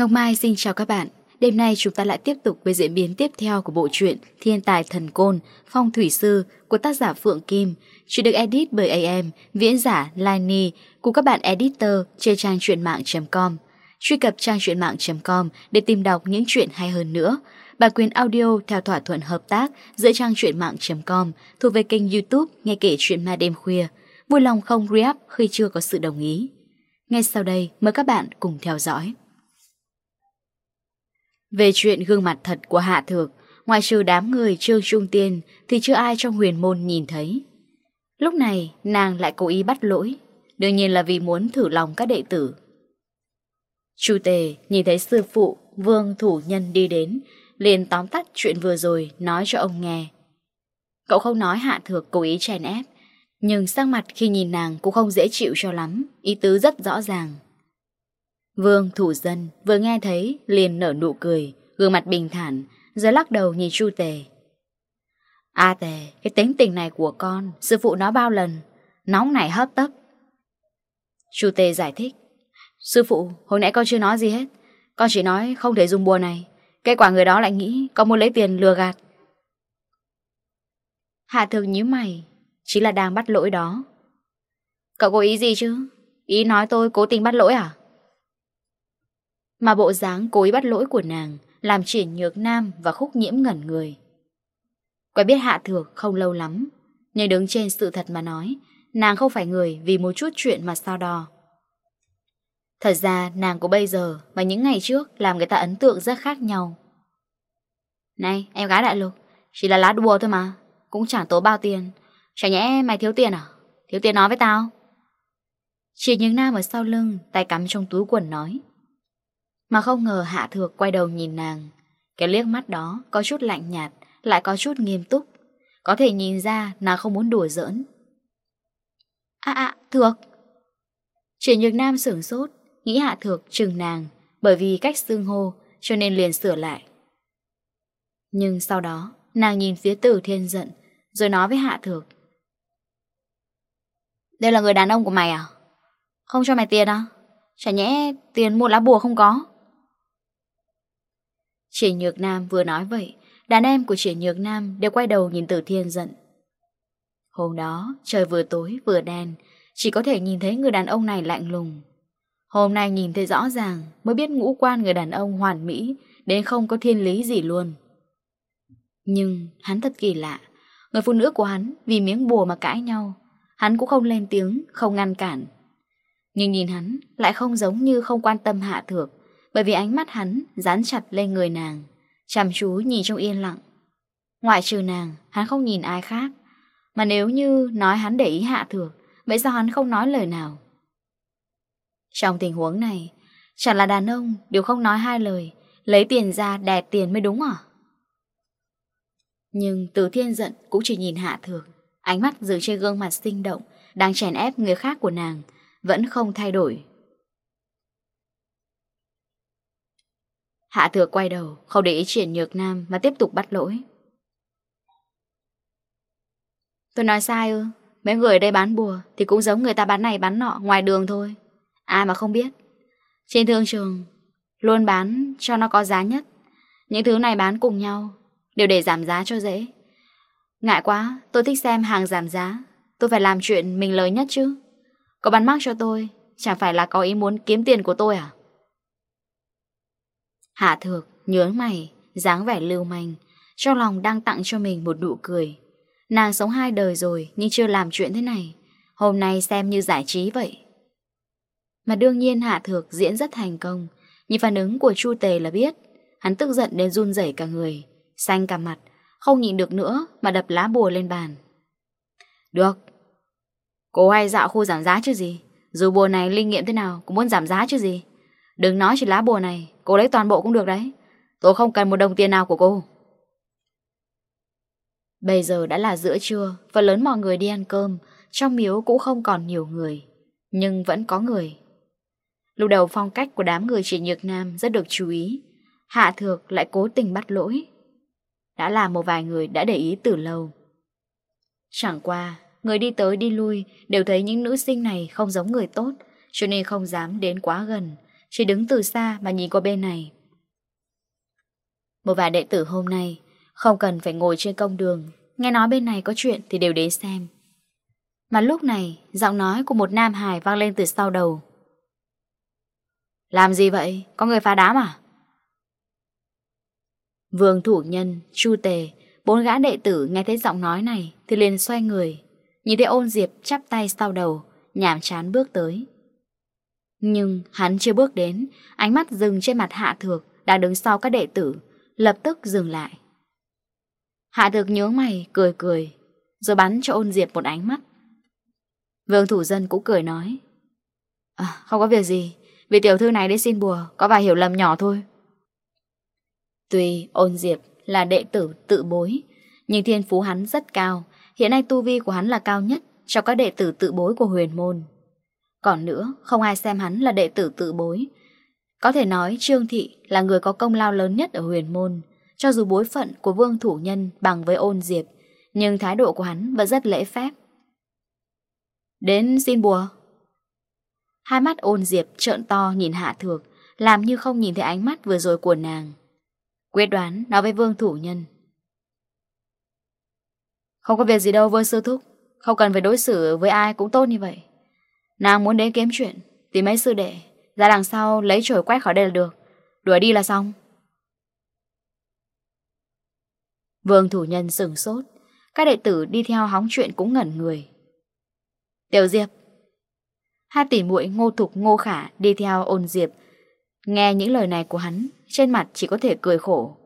Ngọc Mai xin chào các bạn. Đêm nay chúng ta lại tiếp tục với diễn biến tiếp theo của bộ truyện Thiên tài thần côn, phong thủy sư của tác giả Phượng Kim. Chuyện được edit bởi AM, viễn giả Lani của các bạn editor trên trang truyện mạng.com truy cập trang truyện mạng.com để tìm đọc những chuyện hay hơn nữa. Bản quyền audio theo thỏa thuận hợp tác giữa trang truyện mạng.com thuộc về kênh YouTube Nghe kể chuyện ma đêm khuya. Vui lòng không re khi chưa có sự đồng ý. Ngay sau đây mời các bạn cùng theo dõi. Về chuyện gương mặt thật của Hạ Thược, ngoài trừ đám người Trương Trung Tiên thì chưa ai trong huyền môn nhìn thấy. Lúc này nàng lại cố ý bắt lỗi, đương nhiên là vì muốn thử lòng các đệ tử. Chu Tề nhìn thấy sư phụ Vương Thủ Nhân đi đến, liền tóm tắt chuyện vừa rồi nói cho ông nghe. Cậu không nói Hạ Thược cố ý chèn ép, nhưng sắc mặt khi nhìn nàng cũng không dễ chịu cho lắm, ý tứ rất rõ ràng. Vương Thủ Dân vừa nghe thấy liền nở nụ cười, gương mặt bình thản, rồi lắc đầu nhìn Chu Tề. A Tề, cái tính tình này của con, sư phụ nói bao lần, nóng này hấp tấp. Chu Tề giải thích. Sư phụ, hồi nãy con chưa nói gì hết. Con chỉ nói không thể dùng bùa này. Kết quả người đó lại nghĩ con muốn lấy tiền lừa gạt. Hạ thường nhíu mày Chỉ là đang bắt lỗi đó. Cậu có ý gì chứ? Ý nói tôi cố tình bắt lỗi à? Mà bộ dáng cố ý bắt lỗi của nàng Làm triển nhược nam và khúc nhiễm ngẩn người. Quay biết hạ thược không lâu lắm Nhưng đứng trên sự thật mà nói Nàng không phải người vì một chút chuyện mà sao đò. Thật ra nàng của bây giờ và những ngày trước làm người ta ấn tượng rất khác nhau. Này, em gái đại lục, chỉ là lá đùa thôi mà, cũng chẳng tố bao tiền. chẳng nhẽ mày thiếu tiền à? Thiếu tiền nói với tao. Chỉ những nam ở sau lưng, tay cắm trong túi quần nói. Mà không ngờ Hạ Thược quay đầu nhìn nàng. Cái liếc mắt đó có chút lạnh nhạt, lại có chút nghiêm túc. Có thể nhìn ra nàng không muốn đùa giỡn. À à, Thược! Chỉ những nam sửng sốt, nghĩ Hạ Thược trừng nàng, bởi vì cách xưng hô cho nên liền sửa lại. Nhưng sau đó, nàng nhìn phía tử thiên giận, rồi nói với Hạ Thược. Đây là người đàn ông của mày à? Không cho mày tiền à? Chả nhẽ tiền mua lá bùa không có? Triển Nhược Nam vừa nói vậy, đàn em của Triển Nhược Nam đều quay đầu nhìn Tử Thiên giận. Hôm đó, trời vừa tối vừa đen, chỉ có thể nhìn thấy người đàn ông này lạnh lùng, Hôm nay nhìn thấy rõ ràng mới biết ngũ quan người đàn ông hoàn mỹ đến không có thiên lý gì luôn. Nhưng hắn thật kỳ lạ. Người phụ nữ của hắn vì miếng bùa mà cãi nhau. Hắn cũng không lên tiếng, không ngăn cản. Nhưng nhìn hắn lại không giống như không quan tâm hạ thược bởi vì ánh mắt hắn dán chặt lên người nàng, chăm chú nhìn trong yên lặng. Ngoại trừ nàng, hắn không nhìn ai khác. Mà nếu như nói hắn để ý hạ thược, vậy sao hắn không nói lời nào? Trong tình huống này, chẳng là đàn ông đều không nói hai lời, lấy tiền ra đè tiền mới đúng à? Nhưng Từ Thiên giận cũng chỉ nhìn Hạ Thược, ánh mắt dừng trên gương mặt sinh động, đang chèn ép người khác của nàng, vẫn không thay đổi. Hạ Thược quay đầu, không để ý chuyện nhược nam mà tiếp tục bắt lỗi. Tôi nói sai ư, mấy người ở đây bán bùa thì cũng giống người ta bán này bán nọ ngoài đường thôi. Ai mà không biết. Trên thương trường, Luôn bán cho nó có giá nhất. Những thứ này bán cùng nhau, Đều để giảm giá cho dễ. Ngại quá, tôi thích xem hàng giảm giá. Tôi phải làm chuyện mình lời nhất chứ. Có bán mắc cho tôi, Chẳng phải là có ý muốn kiếm tiền của tôi à? Hạ thược nhướng mày, dáng vẻ lưu manh. Trong lòng đang tặng cho mình một nụ cười. Nàng sống hai đời rồi, Nhưng chưa làm chuyện thế này. Hôm nay xem như giải trí vậy. Mà đương nhiên Hạ Thược diễn rất thành công. Nhìn phản ứng của Chu Tề là biết, Hắn tức giận đến run rẩy cả người, Xanh cả mặt, Không nhịn được nữa mà đập lá bùa lên bàn. Được. Cô hay dạo khu giảm giá chứ gì? Dù bùa này linh nghiệm thế nào cũng muốn giảm giá chứ gì? Đừng nói chỉ lá bùa này, Cô lấy toàn bộ cũng được đấy. Tôi không cần một đồng tiền nào của cô. Bây giờ đã là giữa trưa, phần lớn mọi người đi ăn cơm, Trong miếu cũng không còn nhiều người, Nhưng vẫn có người. Lúc đầu phong cách của đám người chị Nhược Nam rất được chú ý. Hạ Thược lại cố tình bắt lỗi. Đã là một vài người đã để ý từ lâu. Chẳng qua, người đi tới đi lui đều thấy những nữ sinh này không giống người tốt, cho nên không dám đến quá gần, chỉ đứng từ xa mà nhìn qua bên này. Một vài đệ tử hôm nay không cần phải ngồi trên công đường, nghe nói bên này có chuyện thì đều đến xem. Mà lúc này, giọng nói của một nam hài vang lên từ sau đầu. Làm gì vậy? Có người phá đám à? Vương thủ nhân, chu tề, bốn gã đệ tử nghe thấy giọng nói này thì liền xoay người. Nhìn thấy ôn diệp chắp tay sau đầu, nhảm chán bước tới. Nhưng hắn chưa bước đến, ánh mắt dừng trên mặt hạ thược đang đứng sau các đệ tử, lập tức dừng lại. Hạ thược nhớ mày, cười cười, rồi bắn cho ôn diệp một ánh mắt. Vương thủ dân cũng cười nói. À, không có việc gì, vì tiểu thư này đến xin bùa Có vài hiểu lầm nhỏ thôi. Tuy ôn diệp là đệ tử tự bối Nhưng thiên phú hắn rất cao. Hiện nay tu vi của hắn là cao nhất Trong các đệ tử tự bối của huyền môn. Còn nữa không ai xem hắn là đệ tử tự bối. Có thể nói Trương Thị là người có công lao lớn nhất ở huyền môn. Cho dù bối phận của vương thủ nhân bằng với ôn diệp Nhưng thái độ của hắn vẫn rất lễ phép. Đến xin bùa. Hai mắt ôn diệp trợn to nhìn hạ thược, làm như không nhìn thấy ánh mắt vừa rồi của nàng. Quyết đoán nói với vương thủ nhân. Không có việc gì đâu vương sư thúc, không cần phải đối xử với ai cũng tốt như vậy. Nàng muốn đến kiếm chuyện, tìm mấy sư đệ, ra đằng sau lấy trổi quét khỏi đây là được, đuổi đi là xong. Vương thủ nhân sửng sốt, các đệ tử đi theo hóng chuyện cũng ngẩn người. Tiểu Diệp, Hai tỷ muội ngô thục ngô khả đi theo ôn diệp. Nghe những lời này của hắn, trên mặt chỉ có thể cười khổ.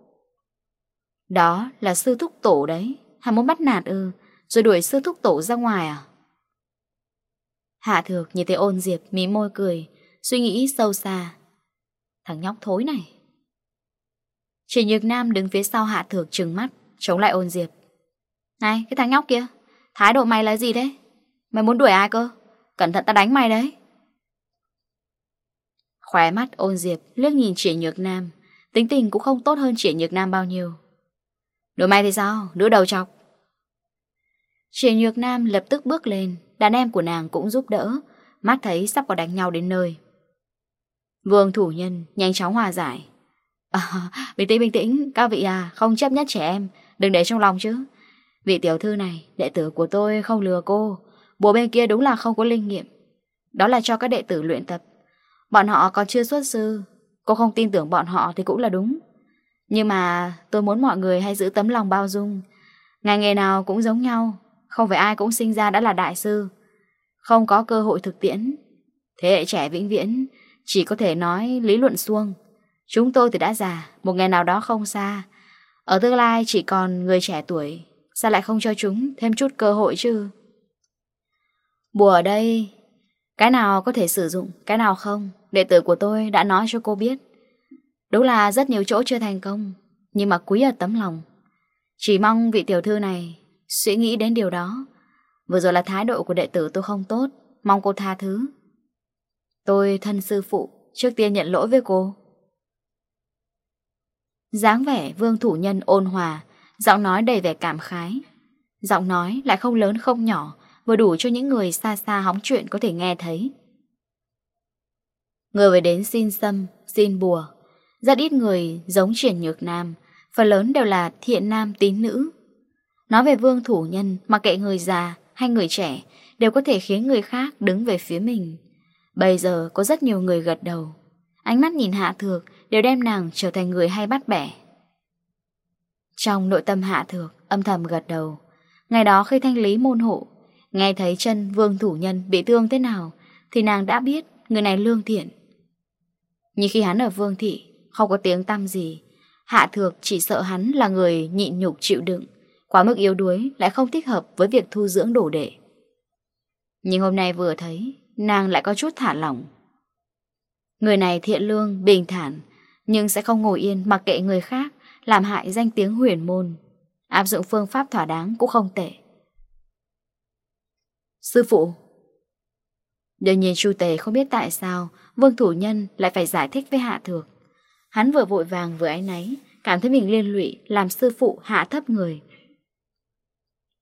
Đó là sư thúc tổ đấy, hắn muốn bắt nạt ư, rồi đuổi sư thúc tổ ra ngoài à? Hạ thược nhìn thấy ôn diệp mí môi cười, suy nghĩ sâu xa. Thằng nhóc thối này. Chỉ nhược nam đứng phía sau hạ thược trừng mắt, chống lại ôn diệp. Này, cái thằng nhóc kia, thái độ mày là gì đấy? Mày muốn đuổi ai cơ? Cẩn thận ta đánh mày đấy. Khóe mắt ôn diệp liếc nhìn trẻ nhược nam. Tính tình cũng không tốt hơn trẻ nhược nam bao nhiêu. Đối mày thì sao? Đứa đầu chọc. Trẻ nhược nam lập tức bước lên. Đàn em của nàng cũng giúp đỡ. Mắt thấy sắp có đánh nhau đến nơi. Vương thủ nhân nhanh chóng hòa giải. À, Bình tĩnh bình tĩnh. Các vị à không chấp nhất trẻ em. Đừng để trong lòng chứ. Vị tiểu thư này đệ tử của tôi không lừa cô. Bố bên kia đúng là không có linh nghiệm. Đó là cho các đệ tử luyện tập. Bọn họ còn chưa xuất sư. Cô không tin tưởng bọn họ thì cũng là đúng. Nhưng mà tôi muốn mọi người hãy giữ tấm lòng bao dung. Ngày nghề nào cũng giống nhau. Không phải ai cũng sinh ra đã là đại sư. Không có cơ hội thực tiễn. Thế hệ trẻ vĩnh viễn, Chỉ có thể nói lý luận xuông Chúng tôi thì đã già, Một ngày nào đó không xa. Ở tương lai chỉ còn người trẻ tuổi, Sao lại không cho chúng thêm chút cơ hội chứ? Bùa ở đây, cái nào có thể sử dụng, cái nào không, đệ tử của tôi đã nói cho cô biết. Đúng là rất nhiều chỗ chưa thành công, nhưng mà quý ở tấm lòng. Chỉ mong vị tiểu thư này suy nghĩ đến điều đó. Vừa rồi là thái độ của đệ tử tôi không tốt, mong cô tha thứ. Tôi thân sư phụ, trước tiên nhận lỗi với cô. dáng vẻ vương thủ nhân ôn hòa, giọng nói đầy vẻ cảm khái. Giọng nói lại không lớn không nhỏ, vừa đủ cho những người xa xa hóng chuyện có thể nghe thấy. Người về đến xin xâm xin bùa. Rất ít người giống triển nhược nam, phần lớn đều là thiện nam tín nữ. Nói về vương thủ nhân, mặc kệ người già hay người trẻ, đều có thể khiến người khác đứng về phía mình. Bây giờ có rất nhiều người gật đầu. Ánh mắt nhìn hạ thược đều đem nàng trở thành người hay bắt bẻ. Trong nội tâm hạ thược, âm thầm gật đầu. Ngày đó khi thanh lý môn hộ, Nghe thấy chân vương thủ nhân bị thương thế nào Thì nàng đã biết người này lương thiện. Nhưng khi hắn ở vương thị Không có tiếng tăm gì. Hạ thược chỉ sợ hắn là người nhịn nhục chịu đựng. Quá mức yếu đuối lại không thích hợp với việc thu dưỡng đổ đệ. Nhưng hôm nay vừa thấy Nàng lại có chút thả lỏng. Người này thiện lương, bình thản Nhưng sẽ không ngồi yên mặc kệ người khác Làm hại danh tiếng huyền môn. Áp dụng phương pháp thỏa đáng cũng không tệ. Sư phụ. Đương nhiên Chu Tề không biết tại sao, Vương Thủ Nhân lại phải giải thích với Hạ Thược. Hắn vừa vội vàng vừa áy náy, Cảm thấy mình liên lụy, Làm sư phụ hạ thấp người.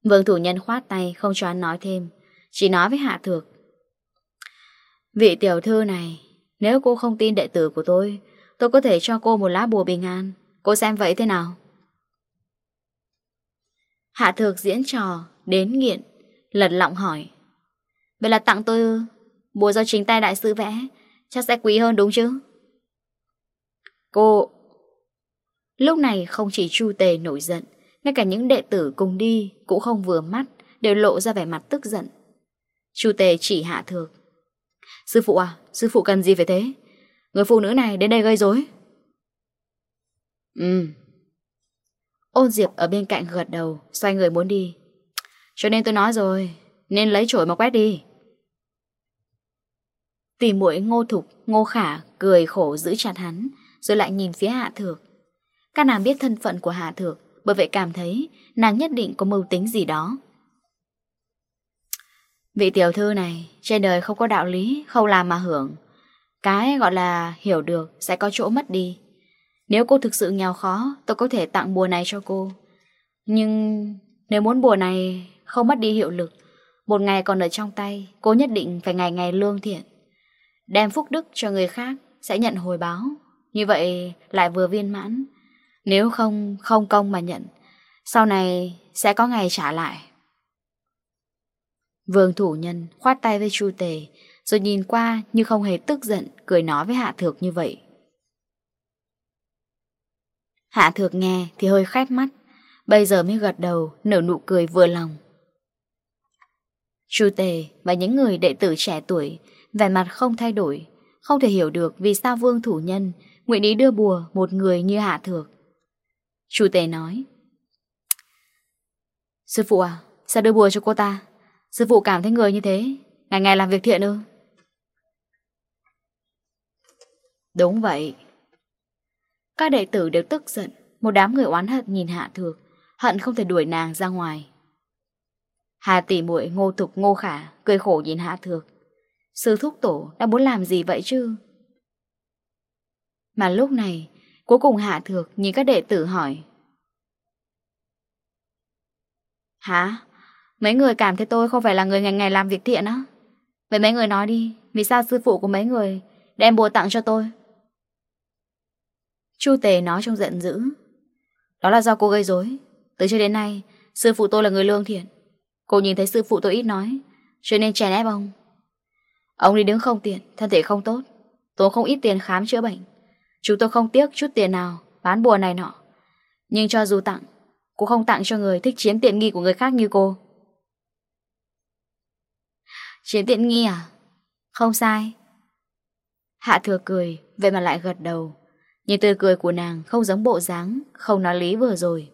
Vương Thủ Nhân khoát tay, Không cho hắn nói thêm, Chỉ nói với Hạ Thược. Vị tiểu thư này, Nếu cô không tin đệ tử của tôi Tôi có thể cho cô một lá bùa bình an. Cô xem vậy thế nào? Hạ Thược diễn trò, Đến nghiện, Lật lọng hỏi. Vậy là tặng tôi bùa do chính tay đại sư vẽ. Chắc sẽ quý hơn đúng chứ? Cô Lúc này không chỉ Chu Tề nổi giận Ngay cả những đệ tử cùng đi Cũng không vừa mắt Đều lộ ra vẻ mặt tức giận. Chu Tề chỉ hạ thược. Sư phụ à, sư phụ cần gì phải thế? Người phụ nữ này đến đây gây rối. Ừ. Ôn Diệp ở bên cạnh gật đầu Xoay người muốn đi. Cho nên tôi nói rồi Nên lấy chổi mà quét đi. Tỷ mũi ngô thục, ngô khả cười khổ giữ chặt hắn, rồi lại nhìn phía hạ thược. Các nàng biết thân phận của hạ thược, bởi vậy cảm thấy nàng nhất định có mưu tính gì đó. Vị tiểu thư này, trên đời không có đạo lý, không làm mà hưởng. Cái gọi là hiểu được sẽ có chỗ mất đi. Nếu cô thực sự nghèo khó, tôi có thể tặng bùa này cho cô. Nhưng nếu muốn bùa này không mất đi hiệu lực, một ngày còn ở trong tay, cô nhất định phải ngày ngày lương thiện. Đem phúc đức cho người khác Sẽ nhận hồi báo. Như vậy lại vừa viên mãn. Nếu không không công mà nhận, Sau này sẽ có ngày trả lại. Vương thủ nhân khoát tay với Chu Tề, Rồi nhìn qua như không hề tức giận, Cười nói với Hạ Thược như vậy. Hạ Thược nghe thì hơi khép mắt, Bây giờ mới gật đầu, Nở nụ cười vừa lòng. Chu Tề và những người đệ tử trẻ tuổi vẻ mặt không thay đổi, không thể hiểu được vì sao vương thủ nhân nguyện ý đưa bùa một người như hạ thược. Chủ tể nói, Sư phụ à, sao đưa bùa cho cô ta? Sư phụ cảm thấy người như thế, ngày ngày làm việc thiện ư? Đúng vậy. Các đệ tử đều tức giận, một đám người oán hận nhìn hạ thược, hận không thể đuổi nàng ra ngoài. Hà tỷ muội ngô thục ngô khả, cười khổ nhìn hạ thược, Sư thúc tổ đã muốn làm gì vậy chứ? Mà lúc này, cuối cùng Hạ Thược nhìn các đệ tử hỏi. Hả? Mấy người cảm thấy tôi không phải là người ngày ngày làm việc thiện á? Vậy mấy người nói đi, vì sao sư phụ của mấy người đem bùa tặng cho tôi? Chu Tề nói trong giận dữ. Đó là do cô gây rối Từ trước đến nay, sư phụ tôi là người lương thiện. Cô nhìn thấy sư phụ tôi ít nói, cho nên chèn ép ông. Ông đi đứng không tiện, thân thể không tốt. Tốn không ít tiền khám chữa bệnh. Chúng tôi không tiếc chút tiền nào Bán bùa này nọ. Nhưng cho dù tặng Cũng không tặng cho người thích chiếm tiện nghi của người khác như cô. Chiếm tiện nghi à? Không sai. Hạ thừa cười Vậy mà lại gật đầu. Nhìn tươi cười của nàng không giống bộ dáng Không nói lý vừa rồi.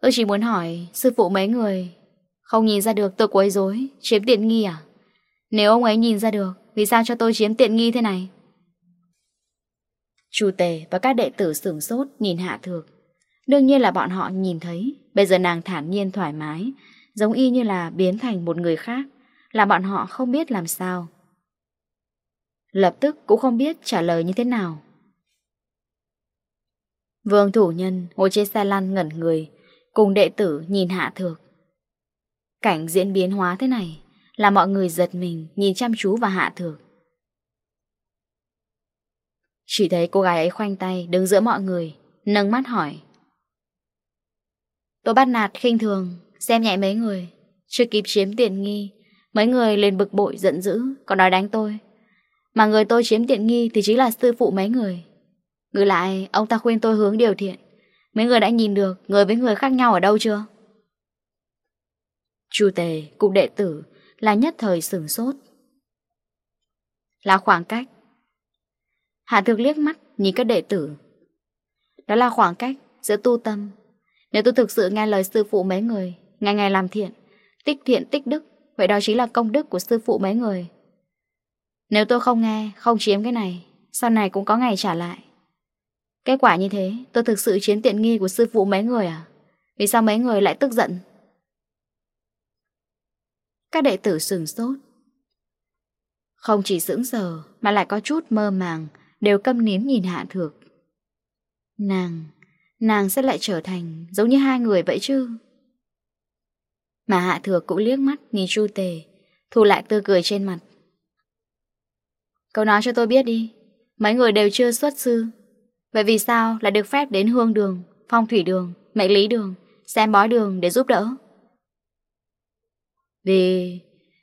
Tôi chỉ muốn hỏi Sư phụ mấy người Không nhìn ra được tôi quấy rối Chiếm tiện nghi à? Nếu ông ấy nhìn ra được, Vì sao cho tôi chiếm tiện nghi thế này? Chủ tề và các đệ tử sửng sốt Nhìn hạ thược. Đương nhiên là bọn họ nhìn thấy, Bây giờ nàng thản nhiên thoải mái, Giống y như là biến thành một người khác, Là bọn họ không biết làm sao. Lập tức cũng không biết trả lời như thế nào. Vương thủ nhân, ngồi trên xe lăn ngẩn người, Cùng đệ tử nhìn hạ thược. Cảnh diễn biến hóa thế này là mọi người giật mình nhìn chăm chú và hạ thược. Chỉ thấy cô gái ấy khoanh tay đứng giữa mọi người, nâng mắt hỏi. Tôi bắt nạt khinh thường, xem nhẹ mấy người, chưa kịp chiếm tiện nghi, mấy người liền bực bội giận dữ, còn nói đánh tôi. Mà người tôi chiếm tiện nghi thì chính là sư phụ mấy người. người lại, ông ta khuyên tôi hướng điều thiện. Mấy người đã nhìn được người với người khác nhau ở đâu chưa? Chu tề, cục đệ tử, là nhất thời sửng sốt. Là khoảng cách. Hạ thực liếc mắt nhìn các đệ tử. Đó là khoảng cách giữa tu tâm. Nếu tôi thực sự nghe lời sư phụ mấy người, ngày ngày làm thiện, tích thiện tích đức, vậy đó chính là công đức của sư phụ mấy người. Nếu tôi không nghe, không chiếm cái này, sau này cũng có ngày trả lại. Kết quả như thế, tôi thực sự chiếm tiện nghi của sư phụ mấy người à? Vì sao mấy người lại tức giận? Các đệ tử sừng sốt. Không chỉ sững sờ Mà lại có chút mơ màng Đều câm nín nhìn hạ thược. Nàng Nàng sẽ lại trở thành giống như hai người vậy chứ? Mà hạ thược cũng liếc mắt nhìn chu tề Thu lại tươi cười trên mặt. Cậu nói cho tôi biết đi Mấy người đều chưa xuất sư. Vậy vì sao lại được phép đến hương đường Phong thủy đường, mệnh lý đường Xem bói đường để giúp đỡ? Vì...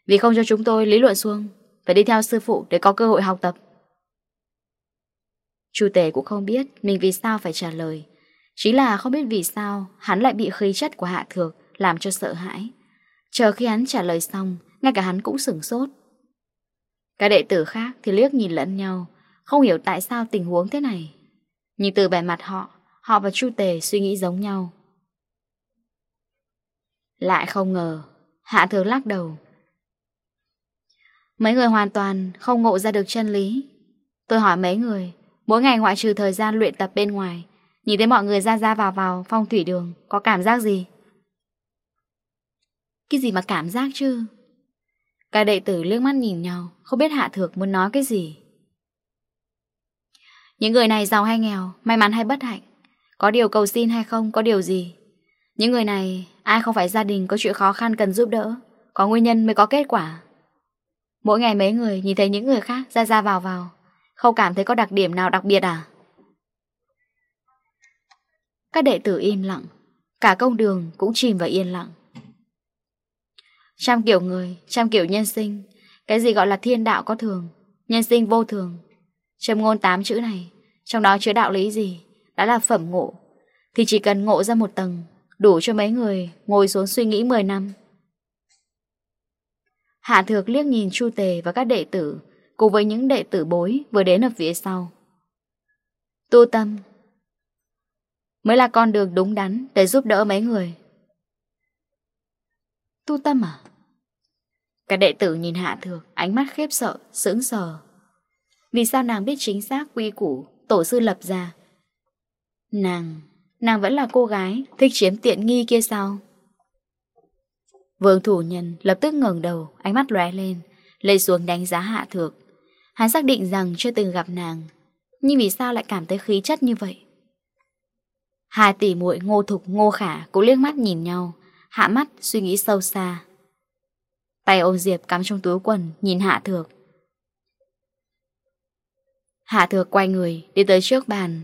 Vì không cho chúng tôi lý luận xuông Phải đi theo sư phụ để có cơ hội học tập Chu Tể cũng không biết mình vì sao phải trả lời Chính là không biết vì sao hắn lại bị khí chất của Hạ Thược làm cho sợ hãi. Chờ khi hắn trả lời xong, ngay cả hắn cũng sửng sốt. Các đệ tử khác thì liếc nhìn lẫn nhau, không hiểu tại sao tình huống thế này. Nhưng từ vẻ mặt họ, họ và Chu Tề suy nghĩ giống nhau. Lại không ngờ, Hạ thừa lắc đầu Mấy người hoàn toàn không ngộ ra được chân lý Tôi hỏi mấy người, Mỗi ngày ngoại trừ thời gian luyện tập bên ngoài, Nhìn thấy mọi người ra ra vào vào phong thủy đường, Có cảm giác gì? Cái gì mà cảm giác chứ? Các đệ tử liếc mắt nhìn nhau, Không biết Hạ Thược muốn nói cái gì Những người này giàu hay nghèo, May mắn hay bất hạnh, Có điều cầu xin hay không, Có điều gì Những người này Ai không phải gia đình có chuyện khó khăn cần giúp đỡ Có nguyên nhân mới có kết quả. Mỗi ngày mấy người nhìn thấy những người khác ra ra vào vào Không cảm thấy có đặc điểm nào đặc biệt à? Các đệ tử im lặng Cả công đường cũng chìm vào yên lặng. Trăm kiểu người, trăm kiểu nhân sinh Cái gì gọi là thiên đạo có thường Nhân sinh vô thường? Trầm ngôn tám chữ này Trong đó chứa đạo lý gì? Đã là phẩm ngộ. Thì chỉ cần ngộ ra một tầng Đủ cho mấy người ngồi xuống suy nghĩ 10 năm Hạ thược liếc nhìn Chu Tề và các đệ tử Cùng với những đệ tử bối vừa đến ở phía sau Tu tâm Mới là con đường đúng đắn để giúp đỡ mấy người Tu tâm à? Các đệ tử nhìn Hạ Thược, ánh mắt khiếp sợ, sững sờ. Vì sao nàng biết chính xác quy củ tổ sư lập ra? Nàng Nàng vẫn là cô gái, Thích chiếm tiện nghi kia sao? Vương thủ nhân lập tức ngẩng đầu, Ánh mắt lóe lên Lê xuống đánh giá hạ thược. Hắn xác định rằng chưa từng gặp nàng, Nhưng vì sao lại cảm thấy khí chất như vậy? Hai tỷ muội ngô thục, ngô khả Cũng liếc mắt nhìn nhau, Hạ mắt suy nghĩ sâu xa. Tay ôn diệp cắm trong túi quần, Nhìn hạ thược. Hạ thược quay người, Đi tới trước bàn.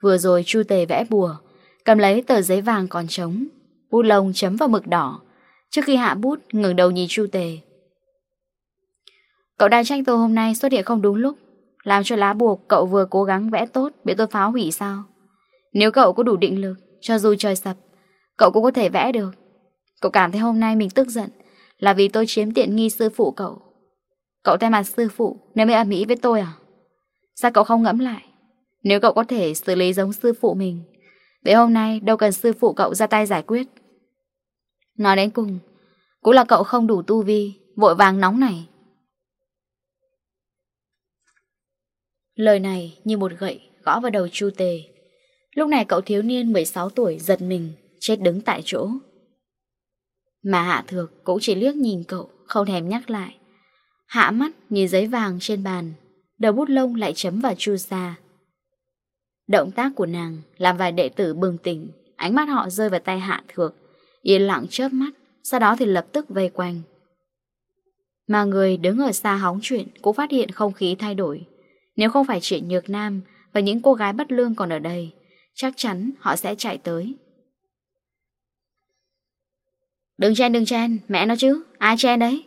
Vừa rồi Chu Tề vẽ bùa, cầm lấy tờ giấy vàng còn trống, bút lông chấm vào mực đỏ. Trước khi hạ bút, ngừng đầu nhìn Chu Tề. Cậu đang tranh tôi hôm nay xuất hiện không đúng lúc, làm cho lá bùa cậu vừa cố gắng vẽ tốt bị tôi phá hủy sao? Nếu cậu có đủ định lực, cho dù trời sập, cậu cũng có thể vẽ được. Cậu cảm thấy hôm nay mình tức giận là vì tôi chiếm tiện nghi sư phụ cậu. Cậu thay mặt sư phụ nên mới âm mỹ với tôi à? Sao cậu không ngẫm lại? Nếu cậu có thể xử lý giống sư phụ mình Vậy hôm nay đâu cần sư phụ cậu ra tay giải quyết Nói đến cùng Cũng là cậu không đủ tu vi Vội vàng nóng này Lời này như một gậy gõ vào đầu Chu Tề. Lúc này cậu thiếu niên 16 tuổi giật mình, chết đứng tại chỗ. Mà Hạ Thược cũng chỉ liếc nhìn cậu, không thèm nhắc lại. Hạ mắt nhìn giấy vàng trên bàn, đầu bút lông lại chấm vào Chu Sa. Động tác của nàng làm vài đệ tử bừng tỉnh, ánh mắt họ rơi vào tay hạ thược, yên lặng chớp mắt, sau đó thì lập tức vây quanh. Mà người đứng ở xa hóng chuyện cũng phát hiện không khí thay đổi. Nếu không phải chuyện nhược nam và những cô gái bất lương còn ở đây, chắc chắn họ sẽ chạy tới. Đừng chen, đừng chen, mẹ nó chứ, ai chen đấy?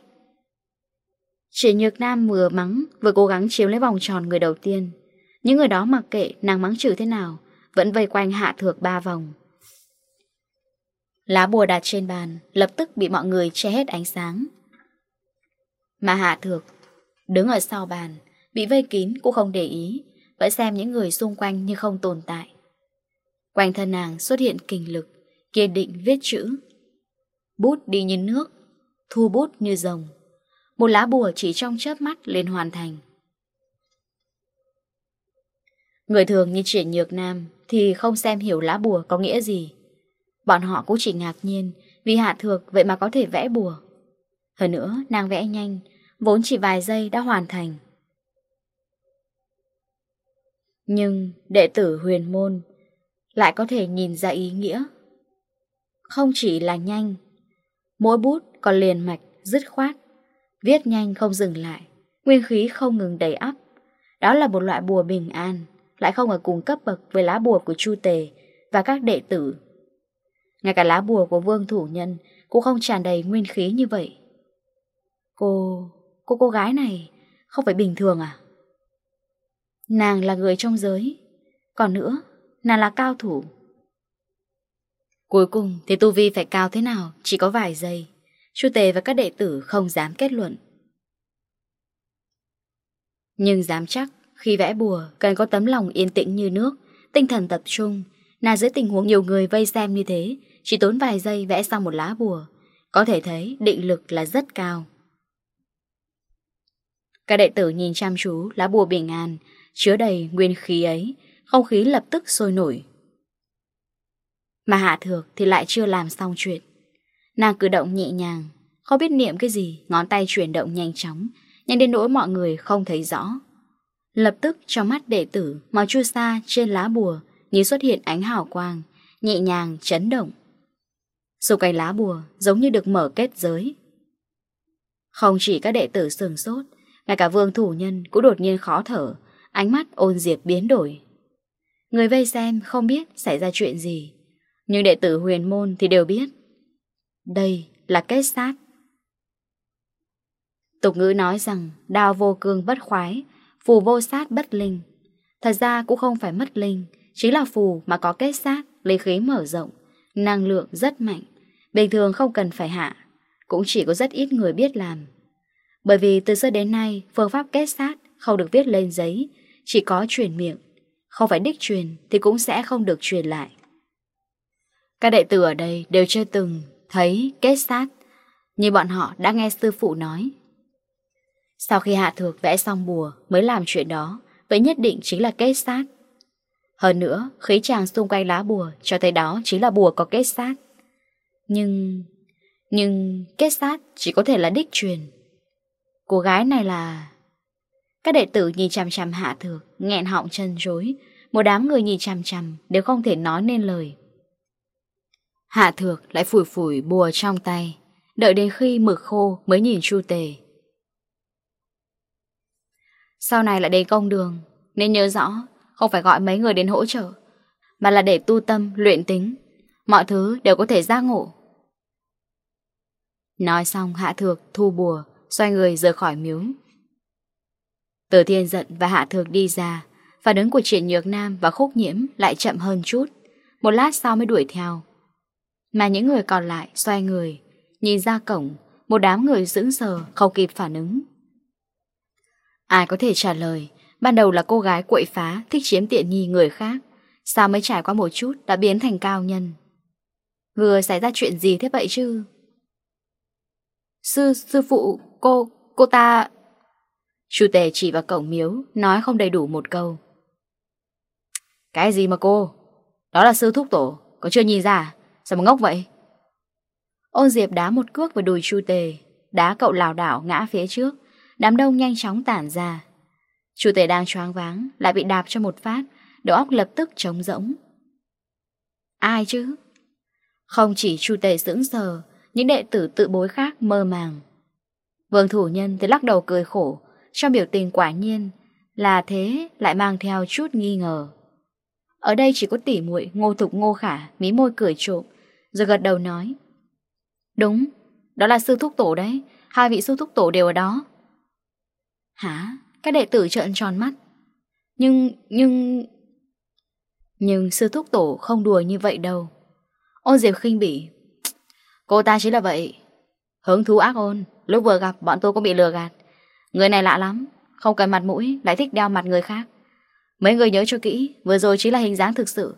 Chị Nhược Nam vừa mắng, vừa cố gắng chiếm lấy vòng tròn người đầu tiên. Những người đó mặc kệ nàng mắng chửi thế nào, Vẫn vây quanh hạ thược ba vòng. Lá bùa đặt trên bàn Lập tức bị mọi người che hết ánh sáng. Mà hạ thược Đứng ở sau bàn, Bị vây kín cũng không để ý, Vẫn xem những người xung quanh như không tồn tại. Quanh thân nàng xuất hiện kình lực, Kiên định viết chữ. Bút đi như nước, Thu bút như rồng. Một lá bùa chỉ trong chớp mắt liền hoàn thành. Người thường như triển nhược nam thì không xem hiểu lá bùa có nghĩa gì. Bọn họ cũng chỉ ngạc nhiên vì hạ thược vậy mà có thể vẽ bùa. Hơn nữa, nàng vẽ nhanh, vốn chỉ vài giây đã hoàn thành. Nhưng đệ tử huyền môn lại có thể nhìn ra ý nghĩa. Không chỉ là nhanh, mỗi bút còn liền mạch, dứt khoát, viết nhanh không dừng lại, nguyên khí không ngừng đầy ắp. Đó là một loại bùa bình an lại không ở cùng cấp bậc với lá bùa của Chu Tề và các đệ tử. Ngay cả lá bùa của Vương Thủ Nhân cũng không tràn đầy nguyên khí như vậy. Cô... cô cô gái này không phải bình thường à? Nàng là người trong giới. Còn nữa, nàng là cao thủ. Cuối cùng thì tu vi phải cao thế nào chỉ có vài giây. Chu Tề và các đệ tử không dám kết luận. Nhưng dám chắc khi vẽ bùa, cần có tấm lòng yên tĩnh như nước, tinh thần tập trung. Nào dưới tình huống nhiều người vây xem như thế, chỉ tốn vài giây vẽ xong một lá bùa. Có thể thấy định lực là rất cao. Các đệ tử nhìn chăm chú lá bùa bình an, chứa đầy nguyên khí ấy, không khí lập tức sôi nổi. Mà Hạ Thược thì lại chưa làm xong chuyện. Nàng cử động nhẹ nhàng, không biết niệm cái gì, ngón tay chuyển động nhanh chóng, nhanh đến nỗi mọi người không thấy rõ. Lập tức trong mắt đệ tử Màu chu sa trên lá bùa Như xuất hiện ánh hào quang, Nhẹ nhàng chấn động. Xung quanh lá bùa giống như được mở kết giới. Không chỉ các đệ tử sừng sốt, Ngay cả vương thủ nhân cũng đột nhiên khó thở, Ánh mắt ôn diệp biến đổi. Người vây xem không biết xảy ra chuyện gì, Nhưng đệ tử huyền môn thì đều biết. Đây là kết sát. Tục ngữ nói rằng, đao vô cương bất khoái Phù vô sát bất linh. Thật ra cũng không phải mất linh, Chính là phù mà có kết sát, Lấy khí mở rộng, Năng lượng rất mạnh, Bình thường không cần phải hạ, Cũng chỉ có rất ít người biết làm. Bởi vì từ xưa đến nay, Phương pháp kết sát không được viết lên giấy, Chỉ có truyền miệng, Không phải đích truyền thì cũng sẽ không được truyền lại. Các đệ tử ở đây đều chưa từng Thấy kết sát, Như bọn họ đã nghe sư phụ nói. Sau khi Hạ Thược vẽ xong bùa mới làm chuyện đó, vậy nhất định chính là kết sát. Hơn nữa, khí tràng xung quanh lá bùa cho thấy đó chính là bùa có kết sát. Nhưng... nhưng kết sát chỉ có thể là đích truyền. Cô gái này là... Các đệ tử nhìn chằm chằm Hạ Thược, nghẹn họng chân rối. Một đám người nhìn chằm chằm đều không thể nói nên lời. Hạ Thược lại phủi phủi bùa trong tay, đợi đến khi mực khô mới nhìn Chu Tề. Sau này lại đến công đường Nên nhớ rõ Không phải gọi mấy người đến hỗ trợ Mà là để tu tâm, luyện tính. Mọi thứ đều có thể giác ngộ. Nói xong Hạ Thược thu bùa Xoay người rời khỏi miếu. Từ thiên giận và Hạ Thược đi ra Phản ứng của triển nhược nam và khúc nhiễm Lại chậm hơn chút. Một lát sau mới đuổi theo. Mà những người còn lại xoay người Nhìn ra cổng Một đám người sững sờ không kịp phản ứng. Ai có thể trả lời? Ban đầu là cô gái quậy phá Thích chiếm tiện nghi người khác. Sao mới trải qua một chút đã biến thành cao nhân? Vừa xảy ra chuyện gì thế vậy chứ? Sư, sư phụ, cô, cô ta Chủ tề chỉ vào cổng miếu Nói không đầy đủ một câu. Cái gì mà cô? Đó là sư thúc tổ Có chưa nhìn ra à? Sao mà ngốc vậy? Ôn Diệp đá một cước vào đùi Chu Tề Đá cậu lào đảo ngã phía trước. Đám đông nhanh chóng tản ra. Chủ tể đang choáng váng Lại bị đạp cho một phát Đầu óc lập tức trống rỗng. Ai chứ? Không chỉ chủ tể sững sờ Những đệ tử tự bối khác mơ màng. Vương thủ nhân thì lắc đầu cười khổ Trong biểu tình quả nhiên Là thế lại mang theo chút nghi ngờ. Ở đây chỉ có tỉ muội Ngô thục ngô khả Mí môi cười trộm Rồi gật đầu nói Đúng, đó là sư thúc tổ đấy Hai vị sư thúc tổ đều ở đó. Hả? Các đệ tử trợn tròn mắt. Nhưng, nhưng... Nhưng sư thúc tổ không đùa như vậy đâu. Ôn Diệp khinh bỉ. Cô ta chỉ là vậy. Hứng thú ác ôn. Lúc vừa gặp bọn tôi cũng bị lừa gạt. Người này lạ lắm. Không cần mặt mũi, lại thích đeo mặt người khác. Mấy người nhớ cho kỹ, vừa rồi chỉ là hình dáng thực sự.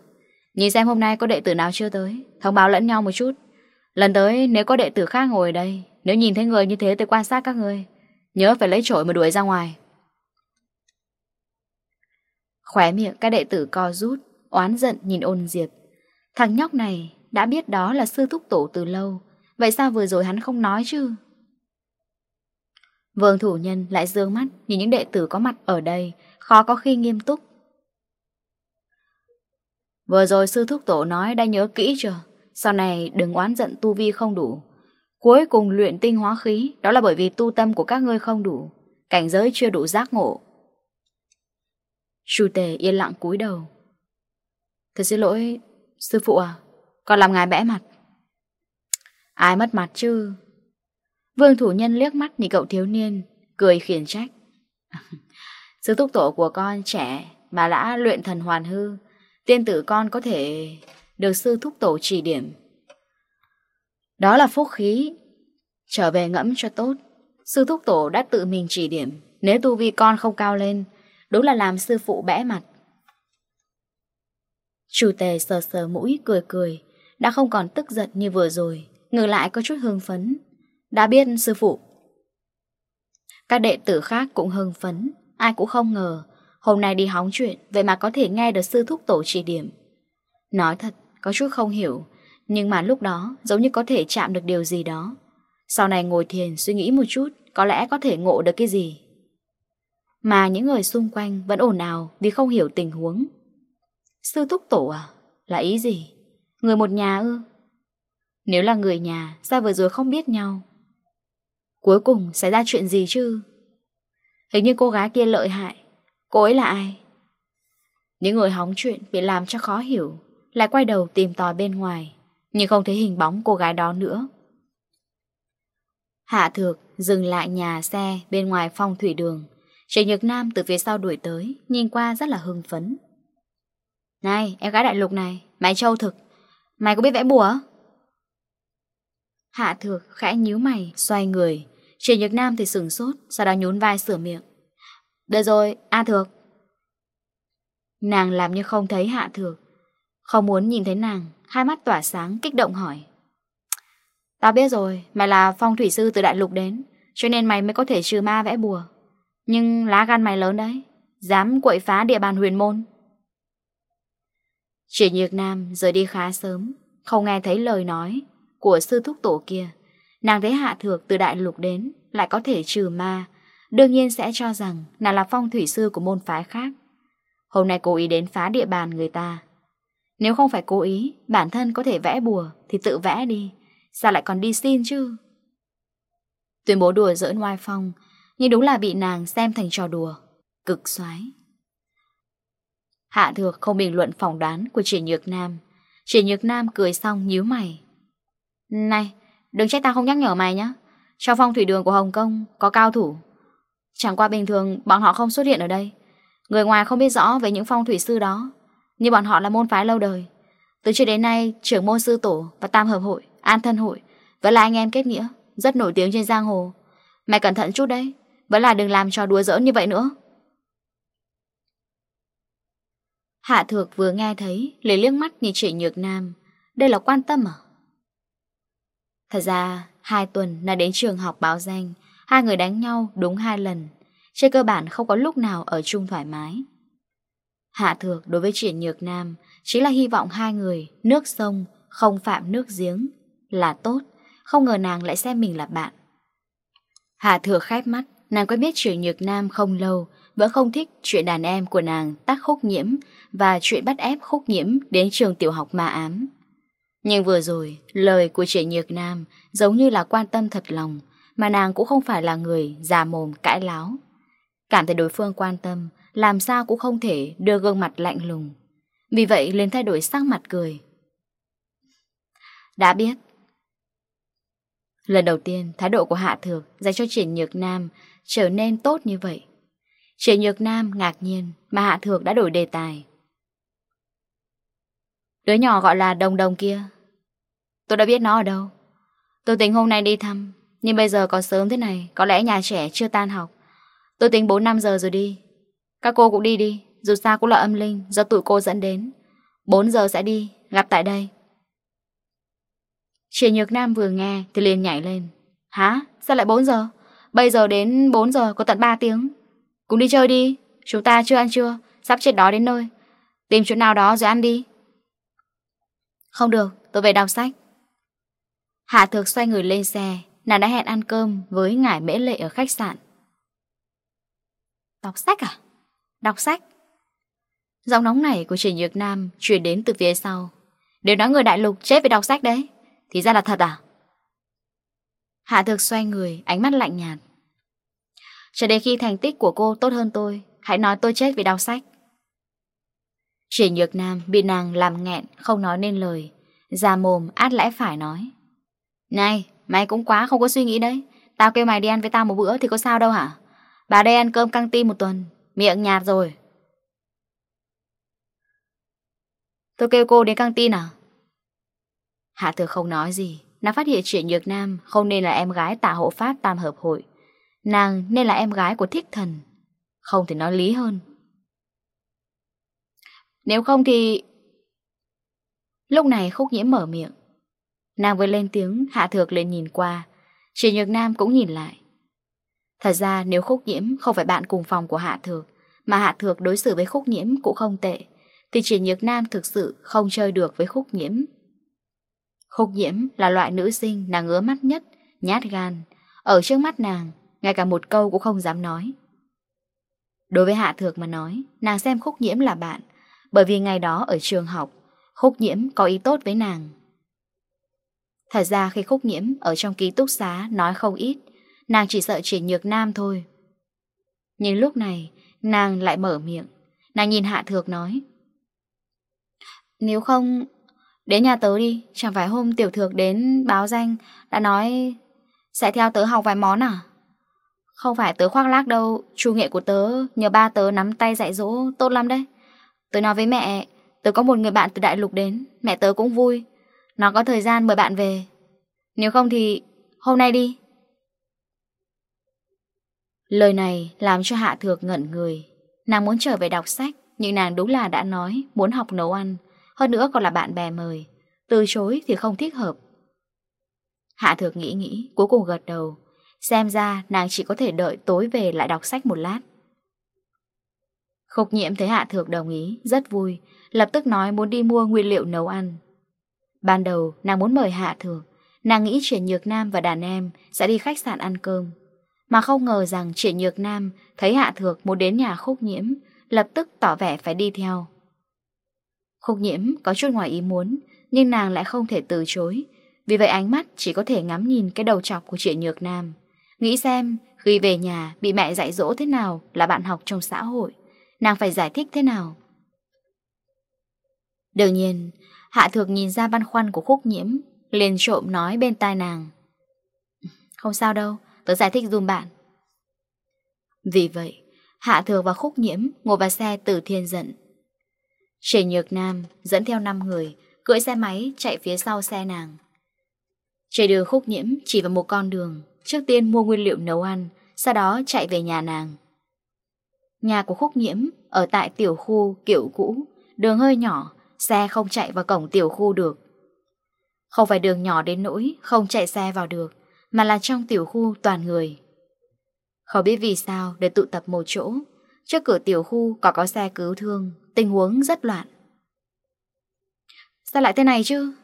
Nhìn xem hôm nay có đệ tử nào chưa tới Thông báo lẫn nhau một chút Lần tới nếu có đệ tử khác ngồi đây Nếu nhìn thấy người như thế tôi quan sát các người Nhớ phải lấy trội mà đuổi ra ngoài. Khóe miệng các đệ tử co rút, Oán giận nhìn ôn diệp. Thằng nhóc này đã biết đó là sư thúc tổ từ lâu, Vậy sao vừa rồi hắn không nói chứ? Vương thủ nhân lại dương mắt Nhìn những đệ tử có mặt ở đây, Khó có khi nghiêm túc. Vừa rồi sư thúc tổ nói đã nhớ kỹ chưa? Sau này đừng oán giận tu vi không đủ. Cuối cùng luyện tinh hóa khí, Đó là bởi vì tu tâm của các ngươi không đủ, Cảnh giới chưa đủ giác ngộ. Sư tề yên lặng cúi đầu. Thật xin lỗi, Sư phụ à Còn làm ngài bẽ mặt. Ai mất mặt chứ? Vương thủ nhân liếc mắt nhìn cậu thiếu niên, Cười khiển trách. Sư thúc tổ của con trẻ Mà đã luyện thần hoàn hư, Tiên tử con có thể Được sư thúc tổ chỉ điểm. Đó là phúc khí. Trở về ngẫm cho tốt. Sư thúc tổ đã tự mình chỉ điểm. Nếu tu vi con không cao lên, đúng là làm sư phụ bẽ mặt. Chủ tề sờ sờ mũi cười cười, đã không còn tức giận như vừa rồi, ngược lại có chút hưng phấn. Đã biết sư phụ. Các đệ tử khác cũng hưng phấn, ai cũng không ngờ, hôm nay đi hóng chuyện, vậy mà có thể nghe được sư thúc tổ chỉ điểm. Nói thật, có chút không hiểu, nhưng mà lúc đó, giống như có thể chạm được điều gì đó. Sau này ngồi thiền, suy nghĩ một chút, Có lẽ có thể ngộ được cái gì. Mà những người xung quanh vẫn ồn ào Vì không hiểu tình huống. Sư thúc tổ à? Là ý gì? Người một nhà ư? Nếu là người nhà, Sao vừa rồi không biết nhau? Cuối cùng xảy ra chuyện gì chứ? Hình như cô gái kia lợi hại. Cô ấy là ai? Những người hóng chuyện bị làm cho khó hiểu, Lại quay đầu tìm tòi bên ngoài. Nhưng không thấy hình bóng cô gái đó nữa. Hạ thược dừng lại nhà xe bên ngoài phong thủy đường. Trịnh Nhược Nam từ phía sau đuổi tới, Nhìn qua rất là hưng phấn. Này, em gái đại lục này, Mày trâu thực. Mày có biết vẽ bùa? Hạ thược khẽ nhíu mày, Xoay người. Trịnh Nhược Nam thì sửng sốt, Sau đó nhún vai sửa miệng. Được rồi, A thược. Nàng làm như không thấy hạ thược. Không muốn nhìn thấy nàng hai mắt tỏa sáng, kích động hỏi. Tao biết rồi, mày là phong thủy sư từ đại lục đến, cho nên mày mới có thể trừ ma vẽ bùa. Nhưng lá gan mày lớn đấy, dám quậy phá địa bàn huyền môn. Chỉ nhược nam rời đi khá sớm, không nghe thấy lời nói của sư thúc tổ kia. Nàng thấy hạ thược từ đại lục đến lại có thể trừ ma, đương nhiên sẽ cho rằng nàng là phong thủy sư của môn phái khác. Hôm nay cố ý đến phá địa bàn người ta, nếu không phải cố ý, bản thân có thể vẽ bùa thì tự vẽ đi, sao lại còn đi xin chứ? Tuyên bố đùa giỡn ngoài Phong, nhưng đúng là bị nàng xem thành trò đùa, cực xoái. Hạ Thược không bình luận phỏng đoán của chỉ Nhược Nam. chỉ Nhược Nam cười xong nhíu mày. Này, đừng trách ta không nhắc nhở mày nhé. Trong phong thủy đường của Hồng Kông có cao thủ. Chẳng qua bình thường bọn họ không xuất hiện ở đây. Người ngoài không biết rõ về những phong thủy sư đó như bọn họ là môn phái lâu đời. Từ trước đến nay, trưởng môn sư tổ và tam hợp hội, an thân hội vẫn là anh em kết nghĩa, rất nổi tiếng trên giang hồ. Mày cẩn thận chút đấy, vẫn là đừng làm trò đùa giỡn như vậy nữa. Hạ thược vừa nghe thấy, liền liếc mắt nhìn chị Nhược Nam. Đây là quan tâm à? Thật ra, hai tuần là đến trường học báo danh, hai người đánh nhau đúng hai lần. Trên cơ bản không có lúc nào ở chung thoải mái. Hạ thược đối với triển nhược nam Chính là hy vọng hai người, Nước sông, không phạm nước giếng, Là tốt, Không ngờ nàng lại xem mình là bạn. Hạ thược khép mắt, Nàng quen biết triển nhược nam không lâu, Vẫn không thích chuyện đàn em của nàng Tắc khúc nhiễm Và chuyện bắt ép khúc nhiễm Đến trường tiểu học ma ám. Nhưng vừa rồi, Lời của triển nhược nam Giống như là quan tâm thật lòng, Mà nàng cũng không phải là người già mồm cãi láo. Cảm thấy đối phương quan tâm làm sao cũng không thể đưa gương mặt lạnh lùng. Vì vậy liền thay đổi sắc mặt cười. Đã biết. Lần đầu tiên, thái độ của Hạ Thược dành cho Triển Nhược Nam trở nên tốt như vậy. Triển Nhược Nam ngạc nhiên mà Hạ Thược đã đổi đề tài. Đứa nhỏ gọi là Đồng Đồng kia. Tôi đã biết nó ở đâu. Tôi tính hôm nay đi thăm, nhưng bây giờ còn sớm thế này, có lẽ nhà trẻ chưa tan học. Tôi tính 4-5 giờ rồi đi, các cô cũng đi đi, dù sao cũng là âm linh do tụi cô dẫn đến. 4 giờ sẽ đi, gặp tại đây. Chị Nhược Nam vừa nghe thì liền nhảy lên. Hả? Sao lại 4 giờ? Bây giờ đến 4 giờ có tận 3 tiếng. Cùng đi chơi đi, chúng ta chưa ăn trưa, sắp chết đói đến nơi. Tìm chỗ nào đó rồi ăn đi. Không được, tôi về đọc sách. Hạ Thược xoay người lên xe, nàng đã hẹn ăn cơm với ngải mễ lệ ở khách sạn. Đọc sách à? Đọc sách. Giọng nóng này của Trình Nhược Nam Chuyển đến từ phía sau. Đều nói người đại lục chết vì đọc sách đấy, Thì ra là thật à? Hạ Thược xoay người, Ánh mắt lạnh nhạt. Cho đến khi thành tích của cô tốt hơn tôi, Hãy nói tôi chết vì đọc sách. Trình Nhược Nam bị nàng làm nghẹn, Không nói nên lời Già mồm át lẽ phải nói. Này, mày cũng quá không có suy nghĩ đấy. Tao kêu mày đi ăn với tao một bữa thì có sao đâu hả? Bà đây ăn cơm căng ti một tuần Miệng nhạt rồi. Tôi kêu cô đến căng tin à? Hạ thừa không nói gì. Nàng phát hiện chuyện Nhược Nam Không nên là em gái tạ hộ pháp tam hợp hội. Nàng nên là em gái của thích thần. Không thể nói lý hơn. Nếu không thì Lúc này khúc nhiễm mở miệng. Nàng vừa lên tiếng, Hạ thược lên nhìn qua. Chuyện Nhược Nam cũng nhìn lại. Thật ra nếu Khúc Nhiễm không phải bạn cùng phòng của Hạ Thược, mà Hạ Thược đối xử với Khúc Nhiễm cũng không tệ, thì Triển Nhược Nam thực sự không chơi được với Khúc Nhiễm. Khúc Nhiễm là loại nữ sinh nàng ngứa mắt nhất, nhát gan. Ở trước mắt nàng, ngay cả một câu cũng không dám nói. Đối với Hạ Thược mà nói, nàng xem Khúc Nhiễm là bạn, bởi vì ngày đó ở trường học, Khúc Nhiễm có ý tốt với nàng. Thật ra khi Khúc Nhiễm ở trong ký túc xá nói không ít, Nàng chỉ sợ chỉ nhược nam thôi. Nhưng lúc này, Nàng lại mở miệng. Nàng nhìn Hạ Thược nói. Nếu không, Đến nhà tớ đi. Chẳng phải hôm tiểu thược đến báo danh, Đã nói Sẽ theo tớ học vài món à? Không phải tớ khoác lác đâu. Chủ nghệ của tớ nhờ ba tớ nắm tay dạy dỗ Tốt lắm đấy. Tớ nói với mẹ, Tớ có một người bạn từ đại lục đến. Mẹ tớ cũng vui. Nó có thời gian mời bạn về. Nếu không thì hôm nay đi. Lời này làm cho Hạ Thược ngẩn người. Nàng muốn trở về đọc sách, nhưng nàng đúng là đã nói muốn học nấu ăn, hơn nữa còn là bạn bè mời. Từ chối thì không thích hợp. Hạ Thược nghĩ nghĩ, cuối cùng gật đầu. Xem ra nàng chỉ có thể đợi tối về lại đọc sách một lát. Khục nhiệm thấy Hạ Thược đồng ý, rất vui, lập tức nói muốn đi mua nguyên liệu nấu ăn. Ban đầu, nàng muốn mời Hạ Thược, nàng nghĩ chuyển Nhược Nam và đàn em sẽ đi khách sạn ăn cơm. Mà không ngờ rằng Triển Nhược Nam thấy Hạ Thược muốn đến nhà Khúc Nhiễm, lập tức tỏ vẻ phải đi theo. Khúc Nhiễm có chút ngoài ý muốn, nhưng nàng lại không thể từ chối. Vì vậy ánh mắt chỉ có thể ngắm nhìn cái đầu chọc của Triển Nhược Nam. Nghĩ xem, khi về nhà bị mẹ dạy dỗ thế nào là bạn học trong xã hội, nàng phải giải thích thế nào. Đương nhiên, Hạ Thược nhìn ra băn khoăn của Khúc Nhiễm, liền trộm nói bên tai nàng. Không sao đâu, Tớ giải thích dùm bạn. Vì vậy, Hạ Thược và Khúc Nhiễm ngồi vào xe từ thiên dẫn Trề Nhược Nam dẫn theo 5 người, Cưỡi xe máy chạy phía sau xe nàng. Trề đường Khúc Nhiễm chỉ vào một con đường, Trước tiên mua nguyên liệu nấu ăn, Sau đó chạy về nhà nàng. Nhà của Khúc Nhiễm ở tại tiểu khu kiểu cũ, Đường hơi nhỏ, Xe không chạy vào cổng tiểu khu được. Không phải đường nhỏ đến nỗi Không chạy xe vào được mà là trong tiểu khu toàn người. Không biết vì sao để tụ tập một chỗ, trước cửa tiểu khu có có xe cứu thương, tình huống rất loạn. Sao lại thế này chứ?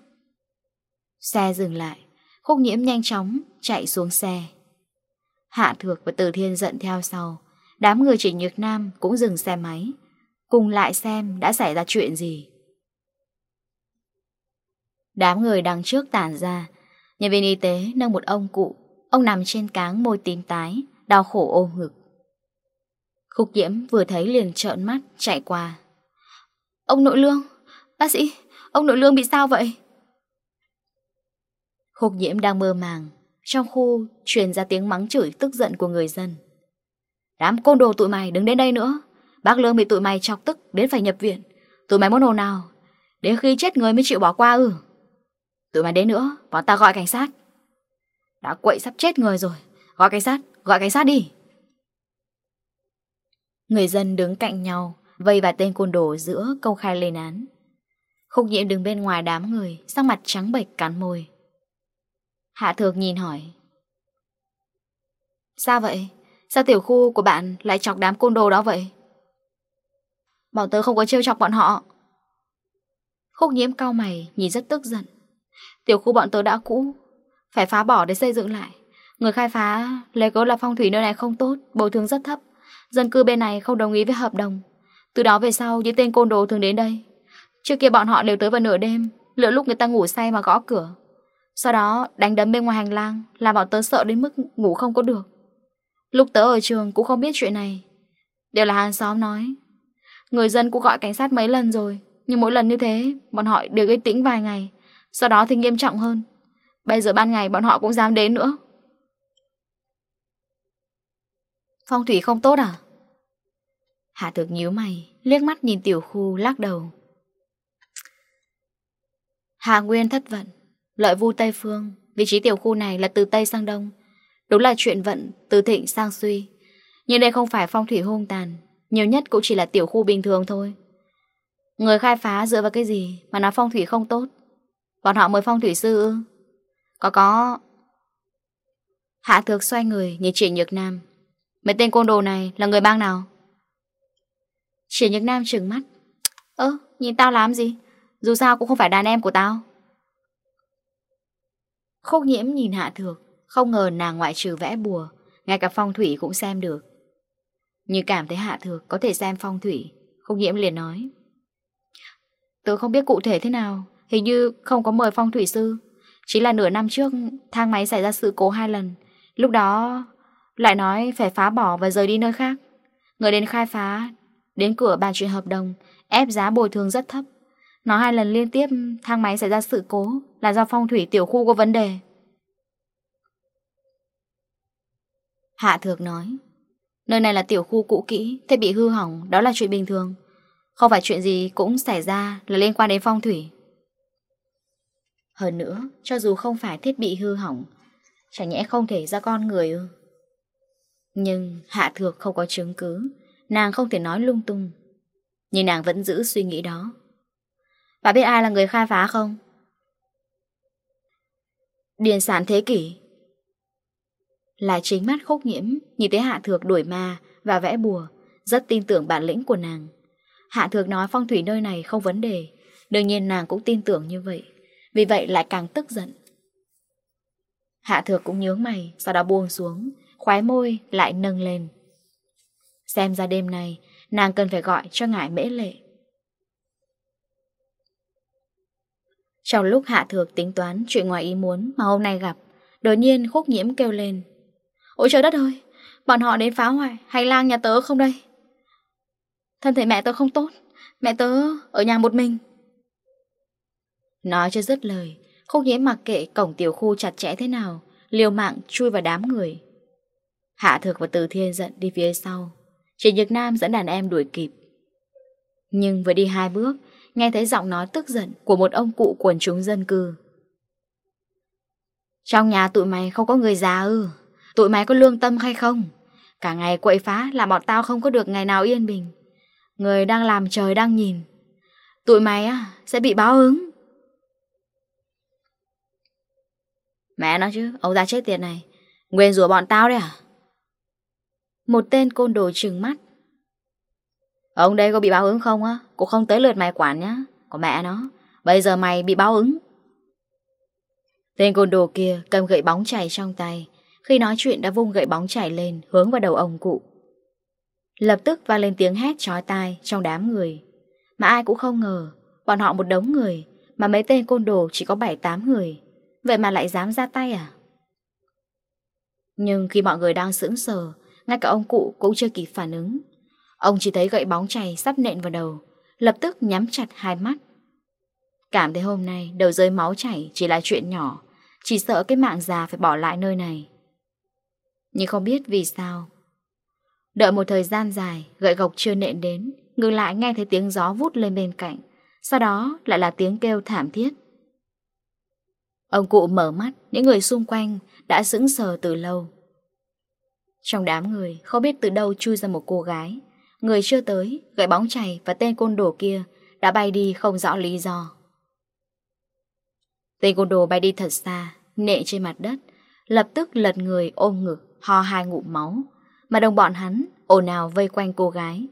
Xe dừng lại, khúc nhiễm nhanh chóng chạy xuống xe. Hạ Thược và Từ Thiên giận theo sau, đám người chỉ nhược nam cũng dừng xe máy, cùng lại xem đã xảy ra chuyện gì. Đám người đằng trước tản ra, Nhân viên y tế nâng một ông cụ. Ông nằm trên cáng môi tím tái, Đau khổ ôm ngực. Khúc nhiễm vừa thấy liền trợn mắt, Chạy qua. Ông nội lương, Bác sĩ, Ông nội lương bị sao vậy? Khúc nhiễm đang mơ màng. Trong khu truyền ra tiếng mắng chửi tức giận của người dân. Đám côn đồ tụi mày đứng đến đây nữa. Bác Lương bị tụi mày chọc tức Đến phải nhập viện. Tụi mày muốn hồ nào? Đến khi chết người mới chịu bỏ qua ư? ừ. Tụi mà đến nữa, bọn ta gọi cảnh sát. Đã quậy sắp chết người rồi. Gọi cảnh sát, gọi cảnh sát đi. Người dân đứng cạnh nhau, vây vào tên côn đồ giữa công khai lên án. Khúc nhiễm đứng bên ngoài đám người, sắc mặt trắng bệch cắn môi. Hạ thược nhìn hỏi. Sao vậy? Sao tiểu khu của bạn lại chọc đám côn đồ đó vậy? Bọn tớ không có trêu chọc bọn họ. Khúc nhiễm cao mày, nhìn rất tức giận. Tiểu khu bọn tớ đã cũ, Phải phá bỏ để xây dựng lại. Người khai phá lấy cớ là phong thủy nơi này không tốt, Bồi thường rất thấp. Dân cư bên này không đồng ý với hợp đồng. Từ đó về sau, những tên côn đồ thường đến đây. Trước kia bọn họ đều tới vào nửa đêm Lựa lúc người ta ngủ say mà gõ cửa. Sau đó, đánh đấm bên ngoài hành lang, Làm bọn tớ sợ đến mức ngủ không có được. Lúc tớ ở trường cũng không biết chuyện này. Đều là hàng xóm nói. Người dân cũng gọi cảnh sát mấy lần rồi, Nhưng mỗi lần như thế, Bọn họ đều gây tĩnh vài ngày. Sau đó thì nghiêm trọng hơn. Bây giờ ban ngày bọn họ cũng dám đến nữa. Phong thủy không tốt à? Hạ thực nhíu mày, Liếc mắt nhìn tiểu khu, lắc đầu. Hà Nguyên thất vận, Lợi vu Tây Phương, Vị trí tiểu khu này là từ Tây sang Đông. Đúng là chuyện vận, từ thịnh sang suy. Nhưng đây không phải phong thủy hung tàn, Nhiều nhất cũng chỉ là tiểu khu bình thường thôi. Người khai phá dựa vào cái gì Mà nói phong thủy không tốt? Bọn họ mời phong thủy sư Có có. Hạ thược xoay người nhìn Trịnh Nhược Nam. Mấy tên côn đồ này là người bang nào? Trịnh Nhược Nam trừng mắt. Ơ, nhìn tao làm gì? Dù sao cũng không phải đàn em của tao. Khúc nhiễm nhìn hạ thược, Không ngờ nàng ngoại trừ vẽ bùa, Ngay cả phong thủy cũng xem được. Như cảm thấy hạ thược có thể xem phong thủy, Khúc nhiễm liền nói. Tớ không biết cụ thể thế nào. Hình như không có mời phong thủy sư. Chỉ là nửa năm trước, Thang máy xảy ra sự cố hai lần. Lúc đó, lại nói phải phá bỏ và rời đi nơi khác. Người đến khai phá, Đến cửa bàn chuyện hợp đồng, Ép giá bồi thường rất thấp. Nó hai lần liên tiếp, thang máy xảy ra sự cố Là do phong thủy tiểu khu có vấn đề. Hạ thược nói, Nơi này là tiểu khu cũ kỹ Thế bị hư hỏng, đó là chuyện bình thường. Không phải chuyện gì cũng xảy ra Là liên quan đến phong thủy. Hơn nữa, cho dù không phải thiết bị hư hỏng, chẳng nhẽ không thể ra con người ư? Nhưng Hạ Thược không có chứng cứ, nàng không thể nói lung tung. Nhưng nàng vẫn giữ suy nghĩ đó. Bà biết ai là người khai phá không? Điền sản thế kỷ Là chính mắt khúc nhiễm Nhìn thấy Hạ Thược đuổi ma và vẽ bùa Rất tin tưởng bản lĩnh của nàng Hạ Thược nói phong thủy nơi này không vấn đề Đương nhiên nàng cũng tin tưởng như vậy vì vậy lại càng tức giận. Hạ thược cũng nhướng mày, sau đó buông xuống, khoái môi lại nâng lên. Xem ra đêm này, nàng cần phải gọi cho ngài mễ lệ. Trong lúc Hạ Thược tính toán chuyện ngoài ý muốn mà hôm nay gặp, đột nhiên khúc nhiễm kêu lên. Ôi trời đất ơi, bọn họ đến phá hoại, hành lang nhà tớ không đây? Thân thể mẹ tớ không tốt, mẹ tớ ở nhà một mình. Nói cho rất lời, Khúc nhiễm mặc kệ cổng tiểu khu chặt chẽ thế nào, Liều mạng chui vào đám người. Hạ thực và từ thiên giận đi phía sau. Chỉ Nhật Nam dẫn đàn em đuổi kịp. Nhưng vừa đi hai bước, Nghe thấy giọng nói tức giận Của một ông cụ quần chúng dân cư. Trong nhà tụi mày không có người già ư? Tụi mày có lương tâm hay không? Cả ngày quậy phá là bọn tao không có được ngày nào yên bình. Người đang làm trời đang nhìn. Tụi mày á, sẽ bị báo ứng. Mẹ nó chứ, ông ta chết tiệt này. Nguyên rùa bọn tao đấy à? Một tên côn đồ trừng mắt. Ông đây có bị báo ứng không á? Cũng không tới lượt mày quản nhá. Có mẹ nó, bây giờ mày bị báo ứng. Tên côn đồ kia cầm gậy bóng chảy trong tay. Khi nói chuyện đã vung gậy bóng chảy lên, hướng vào đầu ông cụ. Lập tức vang lên tiếng hét trói tai trong đám người. Mà ai cũng không ngờ, bọn họ một đống người, mà mấy tên côn đồ chỉ có 7-8 người. Vậy mà lại dám ra tay à? Nhưng khi mọi người đang sững sờ, ngay cả ông cụ cũng chưa kịp phản ứng. Ông chỉ thấy gậy bóng chày sắp nện vào đầu, lập tức nhắm chặt hai mắt. Cảm thấy hôm nay đầu rơi máu chảy chỉ là chuyện nhỏ, chỉ sợ cái mạng già phải bỏ lại nơi này. Nhưng không biết vì sao. Đợi một thời gian dài, gậy gộc chưa nện đến, ngừng lại nghe thấy tiếng gió vút lên bên cạnh. Sau đó lại là tiếng kêu thảm thiết. Ông cụ mở mắt, những người xung quanh đã sững sờ từ lâu. Trong đám người, không biết từ đâu chui ra một cô gái. Người chưa tới, gậy bóng chày và tên côn đồ kia đã bay đi không rõ lý do. Tên côn đồ bay đi thật xa, nệ trên mặt đất, lập tức lật người ôm ngực, ho hai ngụm máu. Mà đồng bọn hắn ồn ào vây quanh cô gái.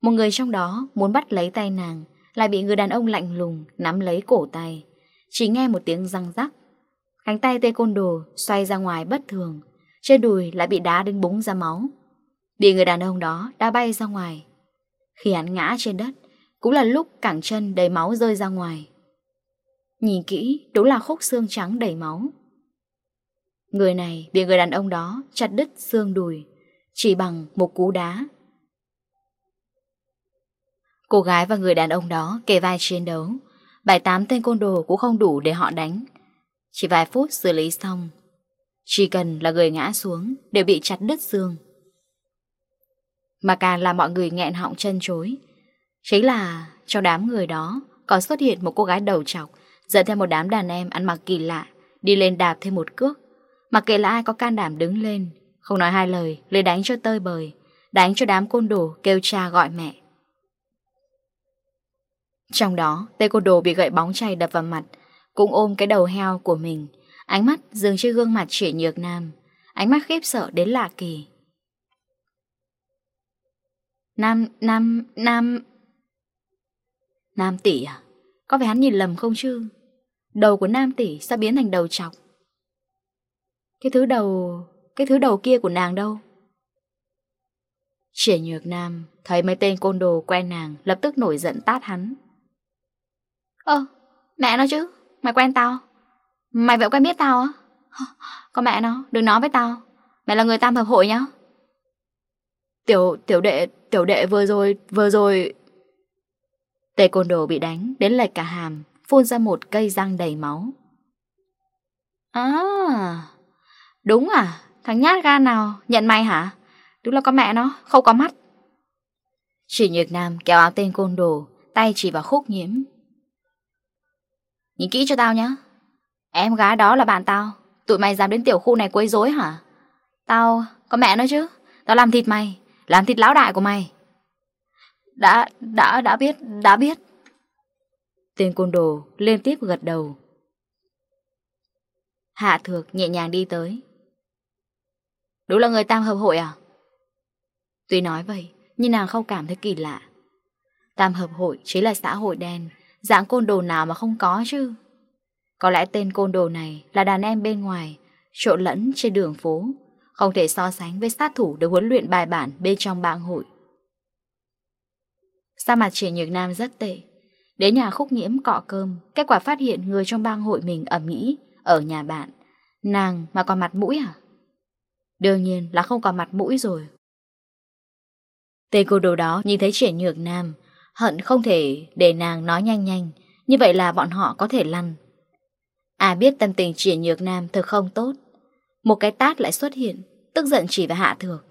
Một người trong đó muốn bắt lấy tay nàng, lại bị người đàn ông lạnh lùng nắm lấy cổ tay. Chỉ nghe một tiếng răng rắc. Cánh tay tê côn đồ xoay ra ngoài bất thường. Trên đùi lại bị đá đến búng ra máu. Bị người đàn ông đó đã bay ra ngoài. Khi hắn ngã trên đất, Cũng là lúc cẳng chân đầy máu rơi ra ngoài. Nhìn kỹ, đúng là khúc xương trắng đầy máu. Người này bị người đàn ông đó chặt đứt xương đùi, Chỉ bằng một cú đá. Cô gái và người đàn ông đó kề vai chiến đấu bài tám tên côn đồ cũng không đủ để họ đánh. Chỉ vài phút xử lý xong, chỉ cần là người ngã xuống đều bị chặt đứt xương. Mà càng là mọi người nghẹn họng chân chối. Chính là cho đám người đó còn xuất hiện một cô gái đầu trọc dẫn theo một đám đàn em ăn mặc kỳ lạ đi lên đạp thêm một cước. Mặc kệ là ai có can đảm đứng lên, không nói hai lời, lấy đánh cho tơi bời, đánh cho đám côn đồ kêu cha gọi mẹ. Trong đó, Taekwondo bị gậy bóng chày đập vào mặt, cũng ôm cái đầu heo của mình, ánh mắt dừng trên gương mặt trẻ nhược nam, ánh mắt khiếp sợ đến lạ kỳ. Nam, Nam, Nam... Nam tỷ à? Có phải hắn nhìn lầm không chứ? Đầu của Nam tỷ sao biến thành đầu chọc? Cái thứ đầu... Cái thứ đầu kia của nàng đâu? trẻ nhược Nam thấy mấy tên côn đồ quen nàng lập tức nổi giận tát hắn. Ờ, mẹ nó chứ, mày quen tao. Mày vẫn quen biết tao á. Có mẹ nó, đừng nói với tao. Mẹ là người tam hợp hội nhá. Tiểu, tiểu đệ, tiểu đệ vừa rồi, vừa rồi. Tê côn đồ bị đánh, đến lệch cả hàm Phun ra một cây răng đầy máu. À, đúng à, thằng nhát gan nào, nhận mày hả? Đúng là có mẹ nó, không có mắt. Chỉ Nhược Nam kéo áo tên côn đồ, tay chỉ vào khúc nhiễm, Nhìn kỹ cho tao nhá. Em gái đó là bạn tao. Tụi mày dám đến tiểu khu này quấy rối hả? Tao có mẹ nó chứ. Tao làm thịt mày Làm thịt lão đại của mày. Đã, đã, đã biết, đã biết. Tên côn đồ liên tiếp gật đầu. Hạ thược nhẹ nhàng đi tới. Đúng là người tam hợp hội à? Tuy nói vậy Nhưng nàng không cảm thấy kỳ lạ. Tam hợp hội chính là xã hội đen Dạng côn đồ nào mà không có chứ? Có lẽ tên côn đồ này Là đàn em bên ngoài, Trộn lẫn trên đường phố, Không thể so sánh với sát thủ được huấn luyện bài bản Bên trong bang hội. Sa mặt trẻ nhược nam rất tệ. Đến nhà khúc nhiễm cọ cơm, Kết quả phát hiện người trong bang hội mình ẩm nghĩ Ở nhà bạn. Nàng mà còn mặt mũi à? Đương nhiên là không còn mặt mũi rồi. Tên cô đồ đó nhìn thấy trẻ nhược nam Hận không thể để nàng nói nhanh nhanh. Như vậy là bọn họ có thể lăn. À biết tâm tình chỉ nhược nam thật không tốt. Một cái tát lại xuất hiện, Tức giận chỉ vào hạ thược.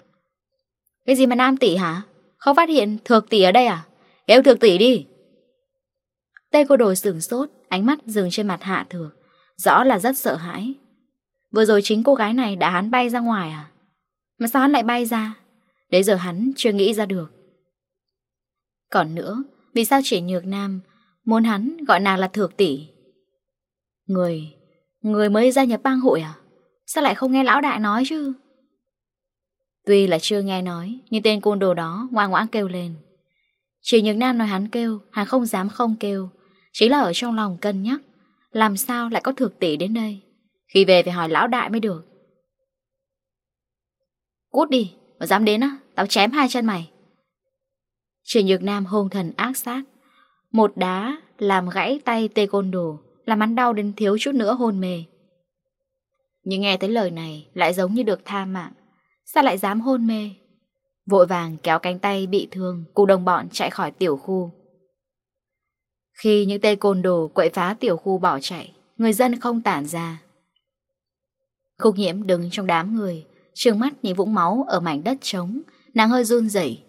Cái gì mà nam tỷ hả? Không phát hiện thược tỷ ở đây à? Kéo thược tỷ đi. Tê cô đồ sửng sốt, Ánh mắt dừng trên mặt hạ thược. Rõ là rất sợ hãi. Vừa rồi chính cô gái này đã hắn bay ra ngoài à? Mà sao hắn lại bay ra? Đến giờ hắn chưa nghĩ ra được. Còn nữa, vì sao chỉ nhược nam? Muốn hắn gọi nàng là thược tỷ. Người Người mới gia nhập bang hội à? Sao lại không nghe lão đại nói chứ? Tuy là chưa nghe nói Nhưng tên côn đồ đó ngoan ngoãn kêu lên. Chỉ nhược nam nói hắn kêu Hắn không dám không kêu. Chỉ là ở trong lòng cân nhắc Làm sao lại có thược tỷ đến đây? Khi về phải hỏi lão đại mới được. Cút đi, mà dám đến á Tao chém hai chân mày. Trịnh Nhược Nam hôn thần ác sát. Một đá làm gãy tay tê côn đồ Làm hắn đau đến thiếu chút nữa hôn mê. Nhưng nghe tới lời này, Lại giống như được tha mạng. Sao lại dám hôn mê? Vội vàng kéo cánh tay bị thương Cùng đồng bọn chạy khỏi tiểu khu. Khi những tê côn đồ quậy phá tiểu khu bỏ chạy, Người dân không tản ra. Khúc nhiễm đứng trong đám người Trường mắt nhìn vũng máu ở mảnh đất trống, Nàng hơi run rẩy.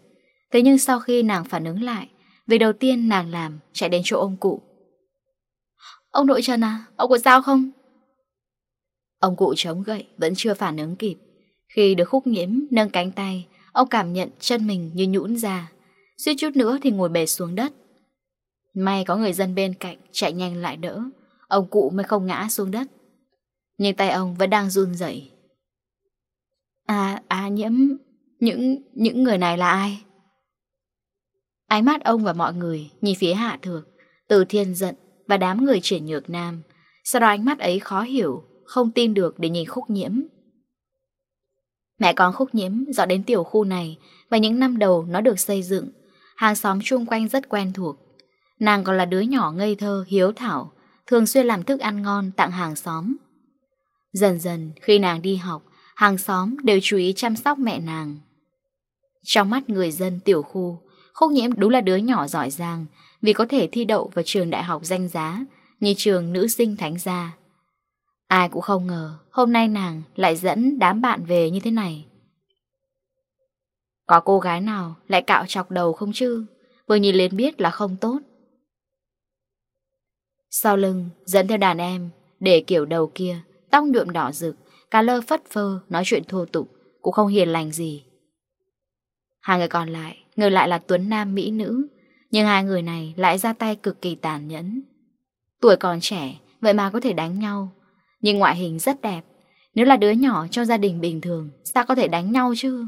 Thế nhưng sau khi nàng phản ứng lại Việc đầu tiên nàng làm chạy đến chỗ ông cụ. Ông nội Trần à, ông có sao không? Ông cụ chống gậy vẫn chưa phản ứng kịp. Khi được khúc nhiễm nâng cánh tay Ông cảm nhận chân mình như nhũn ra. Suýt chút nữa thì ngồi bề xuống đất. May có người dân bên cạnh chạy nhanh lại đỡ Ông cụ mới không ngã xuống đất. Nhưng tay ông vẫn đang run rẩy. À, à nhiễm Những, những người này là ai? Ánh mắt ông và mọi người nhìn phía hạ thược, từ thiên giận và đám người triển nhược nam. Sau đó ánh mắt ấy khó hiểu, không tin được để nhìn khúc nhiễm. Mẹ con khúc nhiễm dọn đến tiểu khu này và những năm đầu nó được xây dựng. Hàng xóm chung quanh rất quen thuộc. Nàng còn là đứa nhỏ ngây thơ, hiếu thảo, thường xuyên làm thức ăn ngon tặng hàng xóm. Dần dần, khi nàng đi học, hàng xóm đều chú ý chăm sóc mẹ nàng. Trong mắt người dân tiểu khu, Khúc nhiễm đúng là đứa nhỏ giỏi giang vì có thể thi đậu vào trường đại học danh giá như trường nữ sinh thánh gia. Ai cũng không ngờ hôm nay nàng lại dẫn đám bạn về như thế này. Có cô gái nào lại cạo chọc đầu không chứ? Vừa nhìn lên biết là không tốt. Sau lưng dẫn theo đàn em để kiểu đầu kia, tóc nhuộm đỏ rực, cá lơ phất phơ nói chuyện thô tục, cũng không hiền lành gì. Hai người còn lại Người lại là Tuấn Nam Mỹ Nữ, Nhưng hai người này lại ra tay cực kỳ tàn nhẫn. Tuổi còn trẻ, Vậy mà có thể đánh nhau, Nhưng ngoại hình rất đẹp. Nếu là đứa nhỏ trong gia đình bình thường, Sao có thể đánh nhau chứ?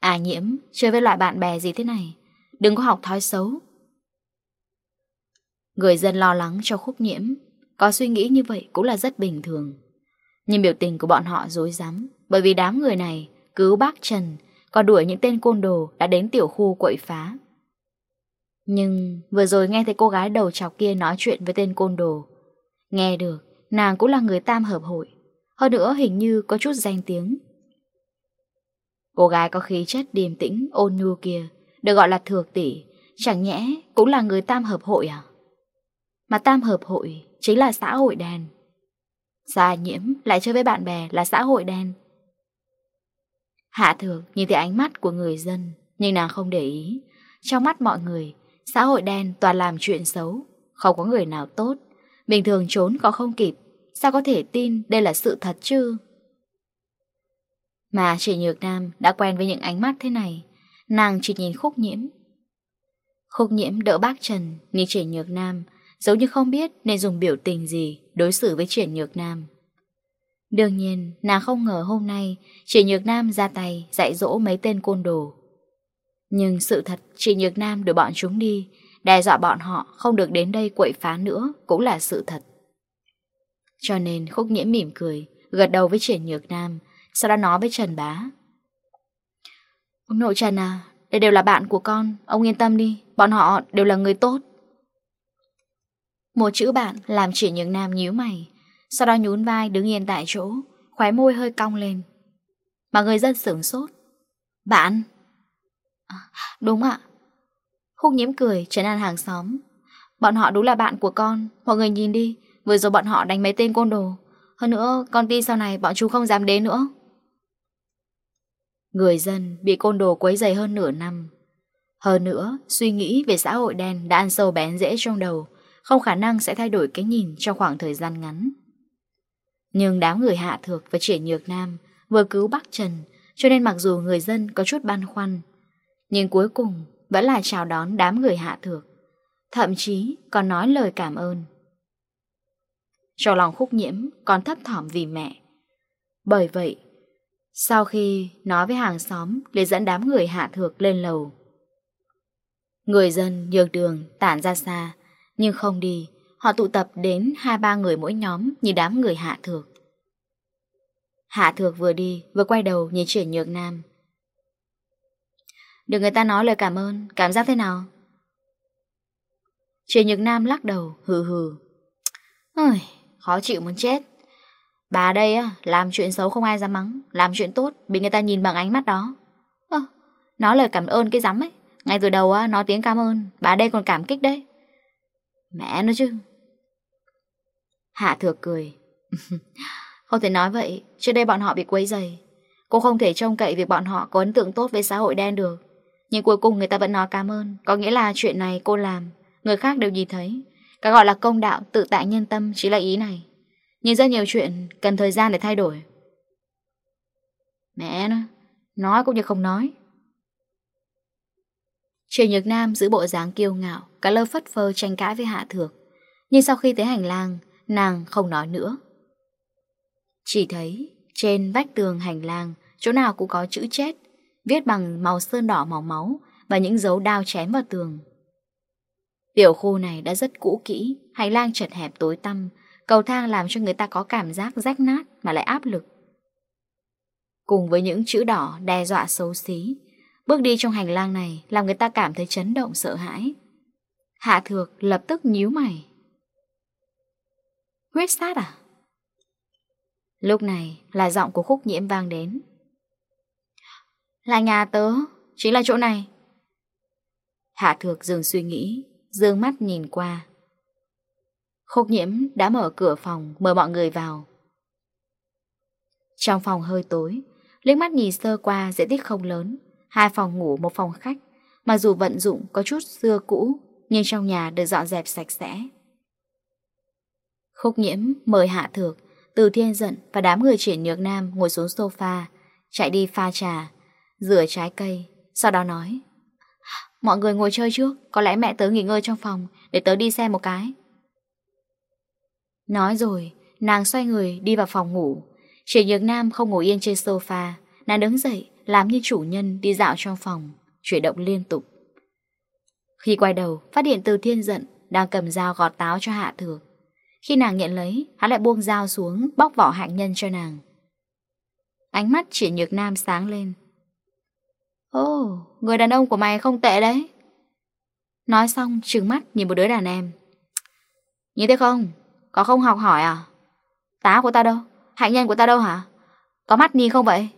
À nhiễm, Chơi với loại bạn bè gì thế này? Đừng có học thói xấu. Người dân lo lắng cho khúc nhiễm, Có suy nghĩ như vậy cũng là rất bình thường. Nhưng biểu tình của bọn họ dối rắm, Bởi vì đám người này Cứu bác Trần còn đuổi những tên côn đồ đã đến tiểu khu quậy phá. Nhưng vừa rồi nghe thấy cô gái đầu chọc kia nói chuyện với tên côn đồ. Nghe được, nàng cũng là người tam hợp hội. Hơn nữa hình như có chút danh tiếng. Cô gái có khí chất điềm tĩnh, ôn nhu kia, được gọi là thược tỷ, chẳng nhẽ cũng là người tam hợp hội à? Mà tam hợp hội chính là xã hội đen. Gia nhiễm lại chơi với bạn bè là xã hội đen. Hạ thược nhìn thấy ánh mắt của người dân, nhưng nàng không để ý. Trong mắt mọi người, xã hội đen toàn làm chuyện xấu, không có người nào tốt. Bình thường trốn có không kịp, sao có thể tin đây là sự thật chứ? Mà chị Nhược Nam đã quen với những ánh mắt thế này, nàng chỉ nhìn khúc nhiễm. Khúc nhiễm đỡ bác Trần, nhìn chị Nhược Nam, giống như không biết nên dùng biểu tình gì đối xử với chị Nhược Nam. Đương nhiên, nàng không ngờ hôm nay Chị Nhược Nam ra tay dạy dỗ mấy tên côn đồ. Nhưng sự thật chị Nhược Nam đuổi bọn chúng đi, đe dọa bọn họ không được đến đây quậy phá nữa cũng là sự thật. Cho nên Khúc Nhiễm mỉm cười, gật đầu với Triển Nhược Nam, sau đó nói với Trần Bá. Ông nội Trần à, đây đều là bạn của con, ông yên tâm đi, bọn họ đều là người tốt. Một chữ bạn làm Triển Nhược Nam nhíu mày, sau đó nhún vai đứng yên tại chỗ Khóe môi hơi cong lên. Mà người dân sửng sốt. Bạn à, Đúng ạ. Khúc nhiễm cười trấn an hàng xóm. Bọn họ đúng là bạn của con Mọi người nhìn đi Vừa rồi bọn họ đánh mấy tên côn đồ. Hơn nữa con tin sau này bọn chú không dám đến nữa. Người dân bị côn đồ quấy dày hơn nửa năm. Hơn nữa Suy nghĩ về xã hội đen đã ăn sâu bén dễ trong đầu Không khả năng sẽ thay đổi cái nhìn trong khoảng thời gian ngắn. Nhưng đám người Hạ Thược và Triển Nhược Nam vừa cứu Bắc Trần, cho nên mặc dù người dân có chút băn khoăn, nhưng cuối cùng vẫn là chào đón đám người Hạ Thược, thậm chí còn nói lời cảm ơn. Trong lòng khúc nhiễm còn thấp thỏm vì mẹ. Bởi vậy, sau khi nói với hàng xóm để dẫn đám người Hạ Thược lên lầu, người dân nhường đường tản ra xa, nhưng không đi, Họ tụ tập đến hai ba người mỗi nhóm như đám người hạ thược. Hạ thược vừa đi Vừa quay đầu nhìn chuyển nhược nam. Được người ta nói lời cảm ơn Cảm giác thế nào? Chuyển nhược nam lắc đầu hừ hừ. Ôi, khó chịu muốn chết. Bà đây á, làm chuyện xấu không ai dám mắng Làm chuyện tốt bị người ta nhìn bằng ánh mắt đó. Ơ, nói lời cảm ơn cái rắm ấy. Ngay từ đầu á, nói tiếng cảm ơn Bà đây còn cảm kích đấy. Mẹ nó chứ Hạ Thừa cười. cười Không thể nói vậy, Trước đây bọn họ bị quấy dày Cô không thể trông cậy việc bọn họ có ấn tượng tốt với xã hội đen được. Nhưng cuối cùng người ta vẫn nói cảm ơn. Có nghĩa là chuyện này cô làm, Người khác đều nhìn thấy. Cái gọi là công đạo, tự tại nhân tâm chỉ là ý này. Nhưng rất nhiều chuyện, cần thời gian để thay đổi. Mẹ nó, Nói cũng như không nói. Trường Nhược Nam giữ bộ dáng kiêu ngạo, Cả lơ phất phơ tranh cãi với Hạ Thược. Nhưng sau khi tới hành lang nàng không nói nữa. Chỉ thấy trên vách tường hành lang chỗ nào cũng có chữ chết, viết bằng màu sơn đỏ màu máu và những dấu đao chém vào tường. Tiểu khu này đã rất cũ kỹ, hành lang chật hẹp tối tăm, cầu thang làm cho người ta có cảm giác rách nát mà lại áp lực. Cùng với những chữ đỏ đe dọa xấu xí, bước đi trong hành lang này làm người ta cảm thấy chấn động sợ hãi. Hạ thược lập tức nhíu mày. Great sát à? Lúc này là giọng của khúc nhiễm vang đến. Là nhà tớ, chính là chỗ này. Hạ thược dừng suy nghĩ, dương mắt nhìn qua. Khúc nhiễm đã mở cửa phòng, mời mọi người vào. Trong phòng hơi tối, liếc mắt nhìn sơ qua diện tích không lớn, hai phòng ngủ một phòng khách, mà dù vận dụng có chút xưa cũ, nhưng trong nhà được dọn dẹp sạch sẽ. Khúc nhiễm mời Hạ Thược, Từ Thiên Giận và đám người triển nhược nam ngồi xuống sofa, chạy đi pha trà, rửa trái cây, sau đó nói. Mọi người ngồi chơi trước, có lẽ mẹ tớ nghỉ ngơi trong phòng, để tớ đi xem một cái. Nói rồi, nàng xoay người đi vào phòng ngủ. Triển nhược nam không ngồi yên trên sofa, nàng đứng dậy, làm như chủ nhân đi dạo trong phòng, chuyển động liên tục. Khi quay đầu, phát hiện từ thiên giận đang cầm dao gọt táo cho hạ thược. Khi nàng nhận lấy, hắn lại buông dao xuống, bóc vỏ hạnh nhân cho nàng. Ánh mắt chỉ nhược nam sáng lên. ô oh, người đàn ông của mày không tệ đấy. Nói xong, trừng mắt nhìn một đứa đàn em. Nhìn thấy không? Có không học hỏi à? Tá của ta đâu? Hạnh nhân của ta đâu hả? Có mắt nhìn không vậy?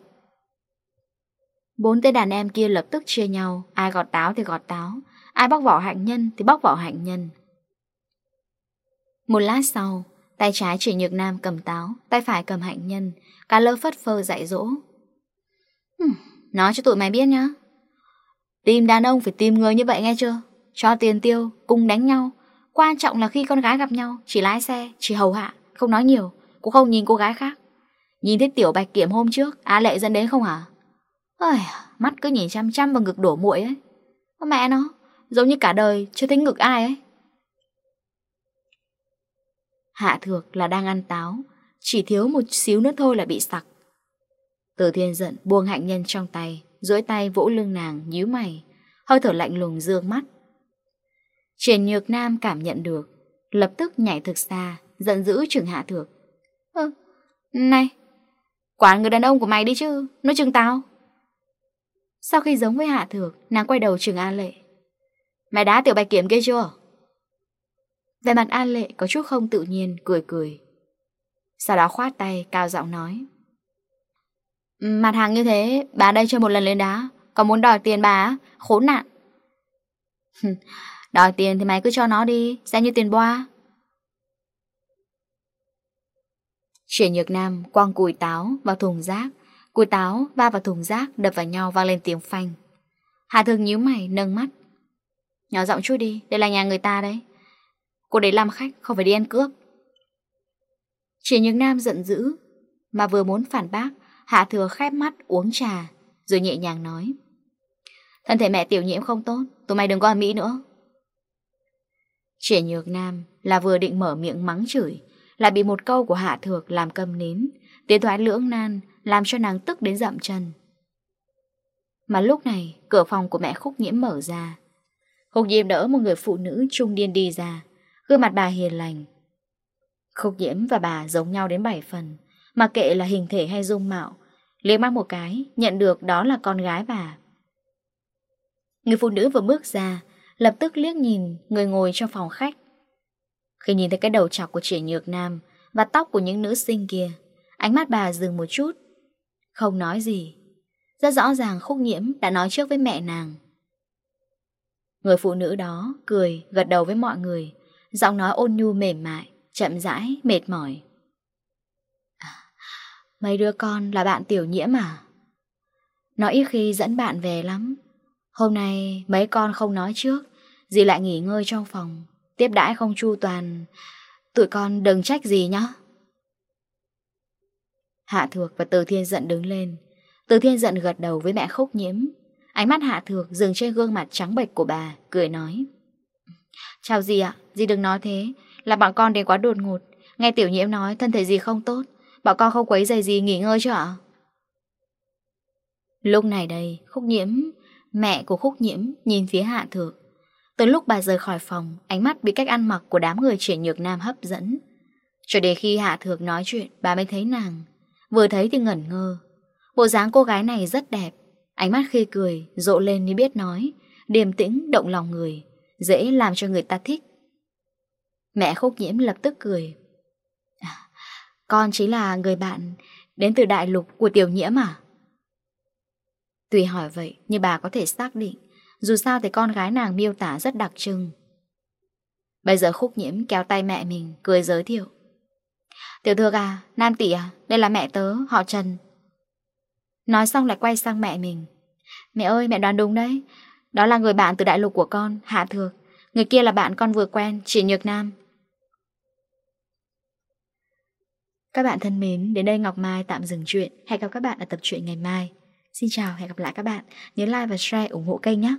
Bốn tên đàn em kia lập tức chia nhau Ai gọt táo thì gọt táo Ai bóc vỏ hạnh nhân thì bóc vỏ hạnh nhân một lát sau, tay trái chỉ nhược nam cầm táo, tay phải cầm hạnh nhân, cá lơ phất phơ dạy dỗ. Nói cho tụi mày biết nhá. Tìm đàn ông phải tìm người như vậy nghe chưa? Cho tiền tiêu, cùng đánh nhau. Quan trọng là khi con gái gặp nhau, chỉ lái xe, chỉ hầu hạ, không nói nhiều, cũng không nhìn cô gái khác. Nhìn thấy tiểu bạch kiểm hôm trước, á lệ dẫn đến không hả? Ôi, mắt cứ nhìn chăm chăm vào ngực đổ muội ấy. Mẹ nó, giống như cả đời chưa thấy ngực ai ấy. Hạ thược là đang ăn táo Chỉ thiếu một xíu nữa thôi là bị sặc. Từ thiên giận buông hạnh nhân trong tay duỗi tay vỗ lưng nàng nhíu mày Hơi thở lạnh lùng dương mắt. Triển nhược nam cảm nhận được Lập tức nhảy thực xa Giận dữ chừng hạ thược. Ơ, này Quản người đàn ông của mày đi chứ Nó chừng tao Sau khi giống với hạ thược Nàng quay đầu chừng A Lệ. Mày đá tiểu bạch kiểm kia chưa? Về mặt An Lệ có chút không tự nhiên, cười cười. Sau đó khoát tay, cao giọng nói. Mặt hàng như thế, Bà đây chơi một lần lên đá. Còn muốn đòi tiền bà Khốn nạn. Đòi tiền thì mày cứ cho nó đi, Xem như tiền boa. Triển Nhược Nam quăng cùi táo vào thùng rác. Cùi táo va vào thùng rác Đập vào nhau vang lên tiếng phanh. Hà Thường nhíu mày, nâng mắt. Nhỏ giọng chút đi, Đây là nhà người ta đấy. Cô đấy làm khách, không phải đi ăn cướp. Chỉ những nam giận dữ Mà vừa muốn phản bác, Hạ thừa khép mắt uống trà, Rồi nhẹ nhàng nói. Thân thể mẹ tiểu nhiễm không tốt, Tụi mày đừng có ở Mỹ nữa. Trẻ nhược nam là vừa định mở miệng mắng chửi, lại bị một câu của Hạ Thược làm cầm nín, Tiến thoái lưỡng nan, Làm cho nàng tức đến dậm chân. Mà lúc này, Cửa phòng của mẹ Khúc Nhiễm mở ra. Khúc Nhiễm đỡ một người phụ nữ trung điên đi ra Gương mặt bà hiền lành. Khúc nhiễm và bà giống nhau đến 7 phần, Mà kệ là hình thể hay dung mạo, Liếc mắt một cái, Nhận được đó là con gái bà. Người phụ nữ vừa bước ra, Lập tức liếc nhìn người ngồi trong phòng khách. Khi nhìn thấy cái đầu chọc của trẻ nhược nam Và tóc của những nữ sinh kia, Ánh mắt bà dừng một chút. Không nói gì. Rất rõ ràng khúc nhiễm đã nói trước với mẹ nàng. Người phụ nữ đó cười, gật đầu với mọi người. Giọng nói ôn nhu mềm mại Chậm rãi, mệt mỏi. À, Mấy đứa con là bạn tiểu nhiễm à? Nó ít khi dẫn bạn về lắm. Hôm nay mấy con không nói trước Dì lại nghỉ ngơi trong phòng. Tiếp đãi không chu toàn. Tụi con đừng trách gì nhá. Hạ Thược và Từ Thiên giận đứng lên. Từ Thiên giận gật đầu với mẹ khúc nhiễm. Ánh mắt Hạ Thược dừng trên gương mặt trắng bệch của bà Cười nói. Chào dì ạ, à, dì đừng nói thế. Là bọn con đến quá đột ngột. Nghe tiểu nhiễm nói thân thể dì không tốt. Bọn con không quấy giày dì nghỉ ngơi chứ ạ? Lúc này đây Khúc nhiễm Mẹ của khúc nhiễm nhìn phía hạ thược Từ lúc bà rời khỏi phòng Ánh mắt bị cách ăn mặc của đám người trẻ nhược nam hấp dẫn. Cho đến khi hạ thược nói chuyện Bà mới thấy nàng. Vừa thấy thì ngẩn ngơ. Bộ dáng cô gái này rất đẹp. Ánh mắt khi cười, rộ lên như biết nói. Điềm tĩnh, động lòng người dễ làm cho người ta thích. Mẹ khúc nhiễm lập tức cười. À, con chỉ là người bạn đến từ đại lục của tiểu nhiễm à? Tùy hỏi vậy nhưng bà có thể xác định dù sao thì con gái nàng miêu tả rất đặc trưng. Bây giờ khúc nhiễm kéo tay mẹ mình cười giới thiệu. Tiểu thư à, Nam tỷ à, đây là mẹ tớ, họ Trần. Nói xong lại quay sang mẹ mình. Mẹ ơi, mẹ đoán đúng đấy, đó là người bạn từ đại lục của con, Hạ Thược. Người kia là bạn con vừa quen, chị Nhược Nam. Các bạn thân mến, đến đây Ngọc Mai tạm dừng chuyện. Hẹn gặp các bạn ở tập truyện ngày mai. Xin chào, hẹn gặp lại các bạn. Nhớ like và share ủng hộ kênh nhé.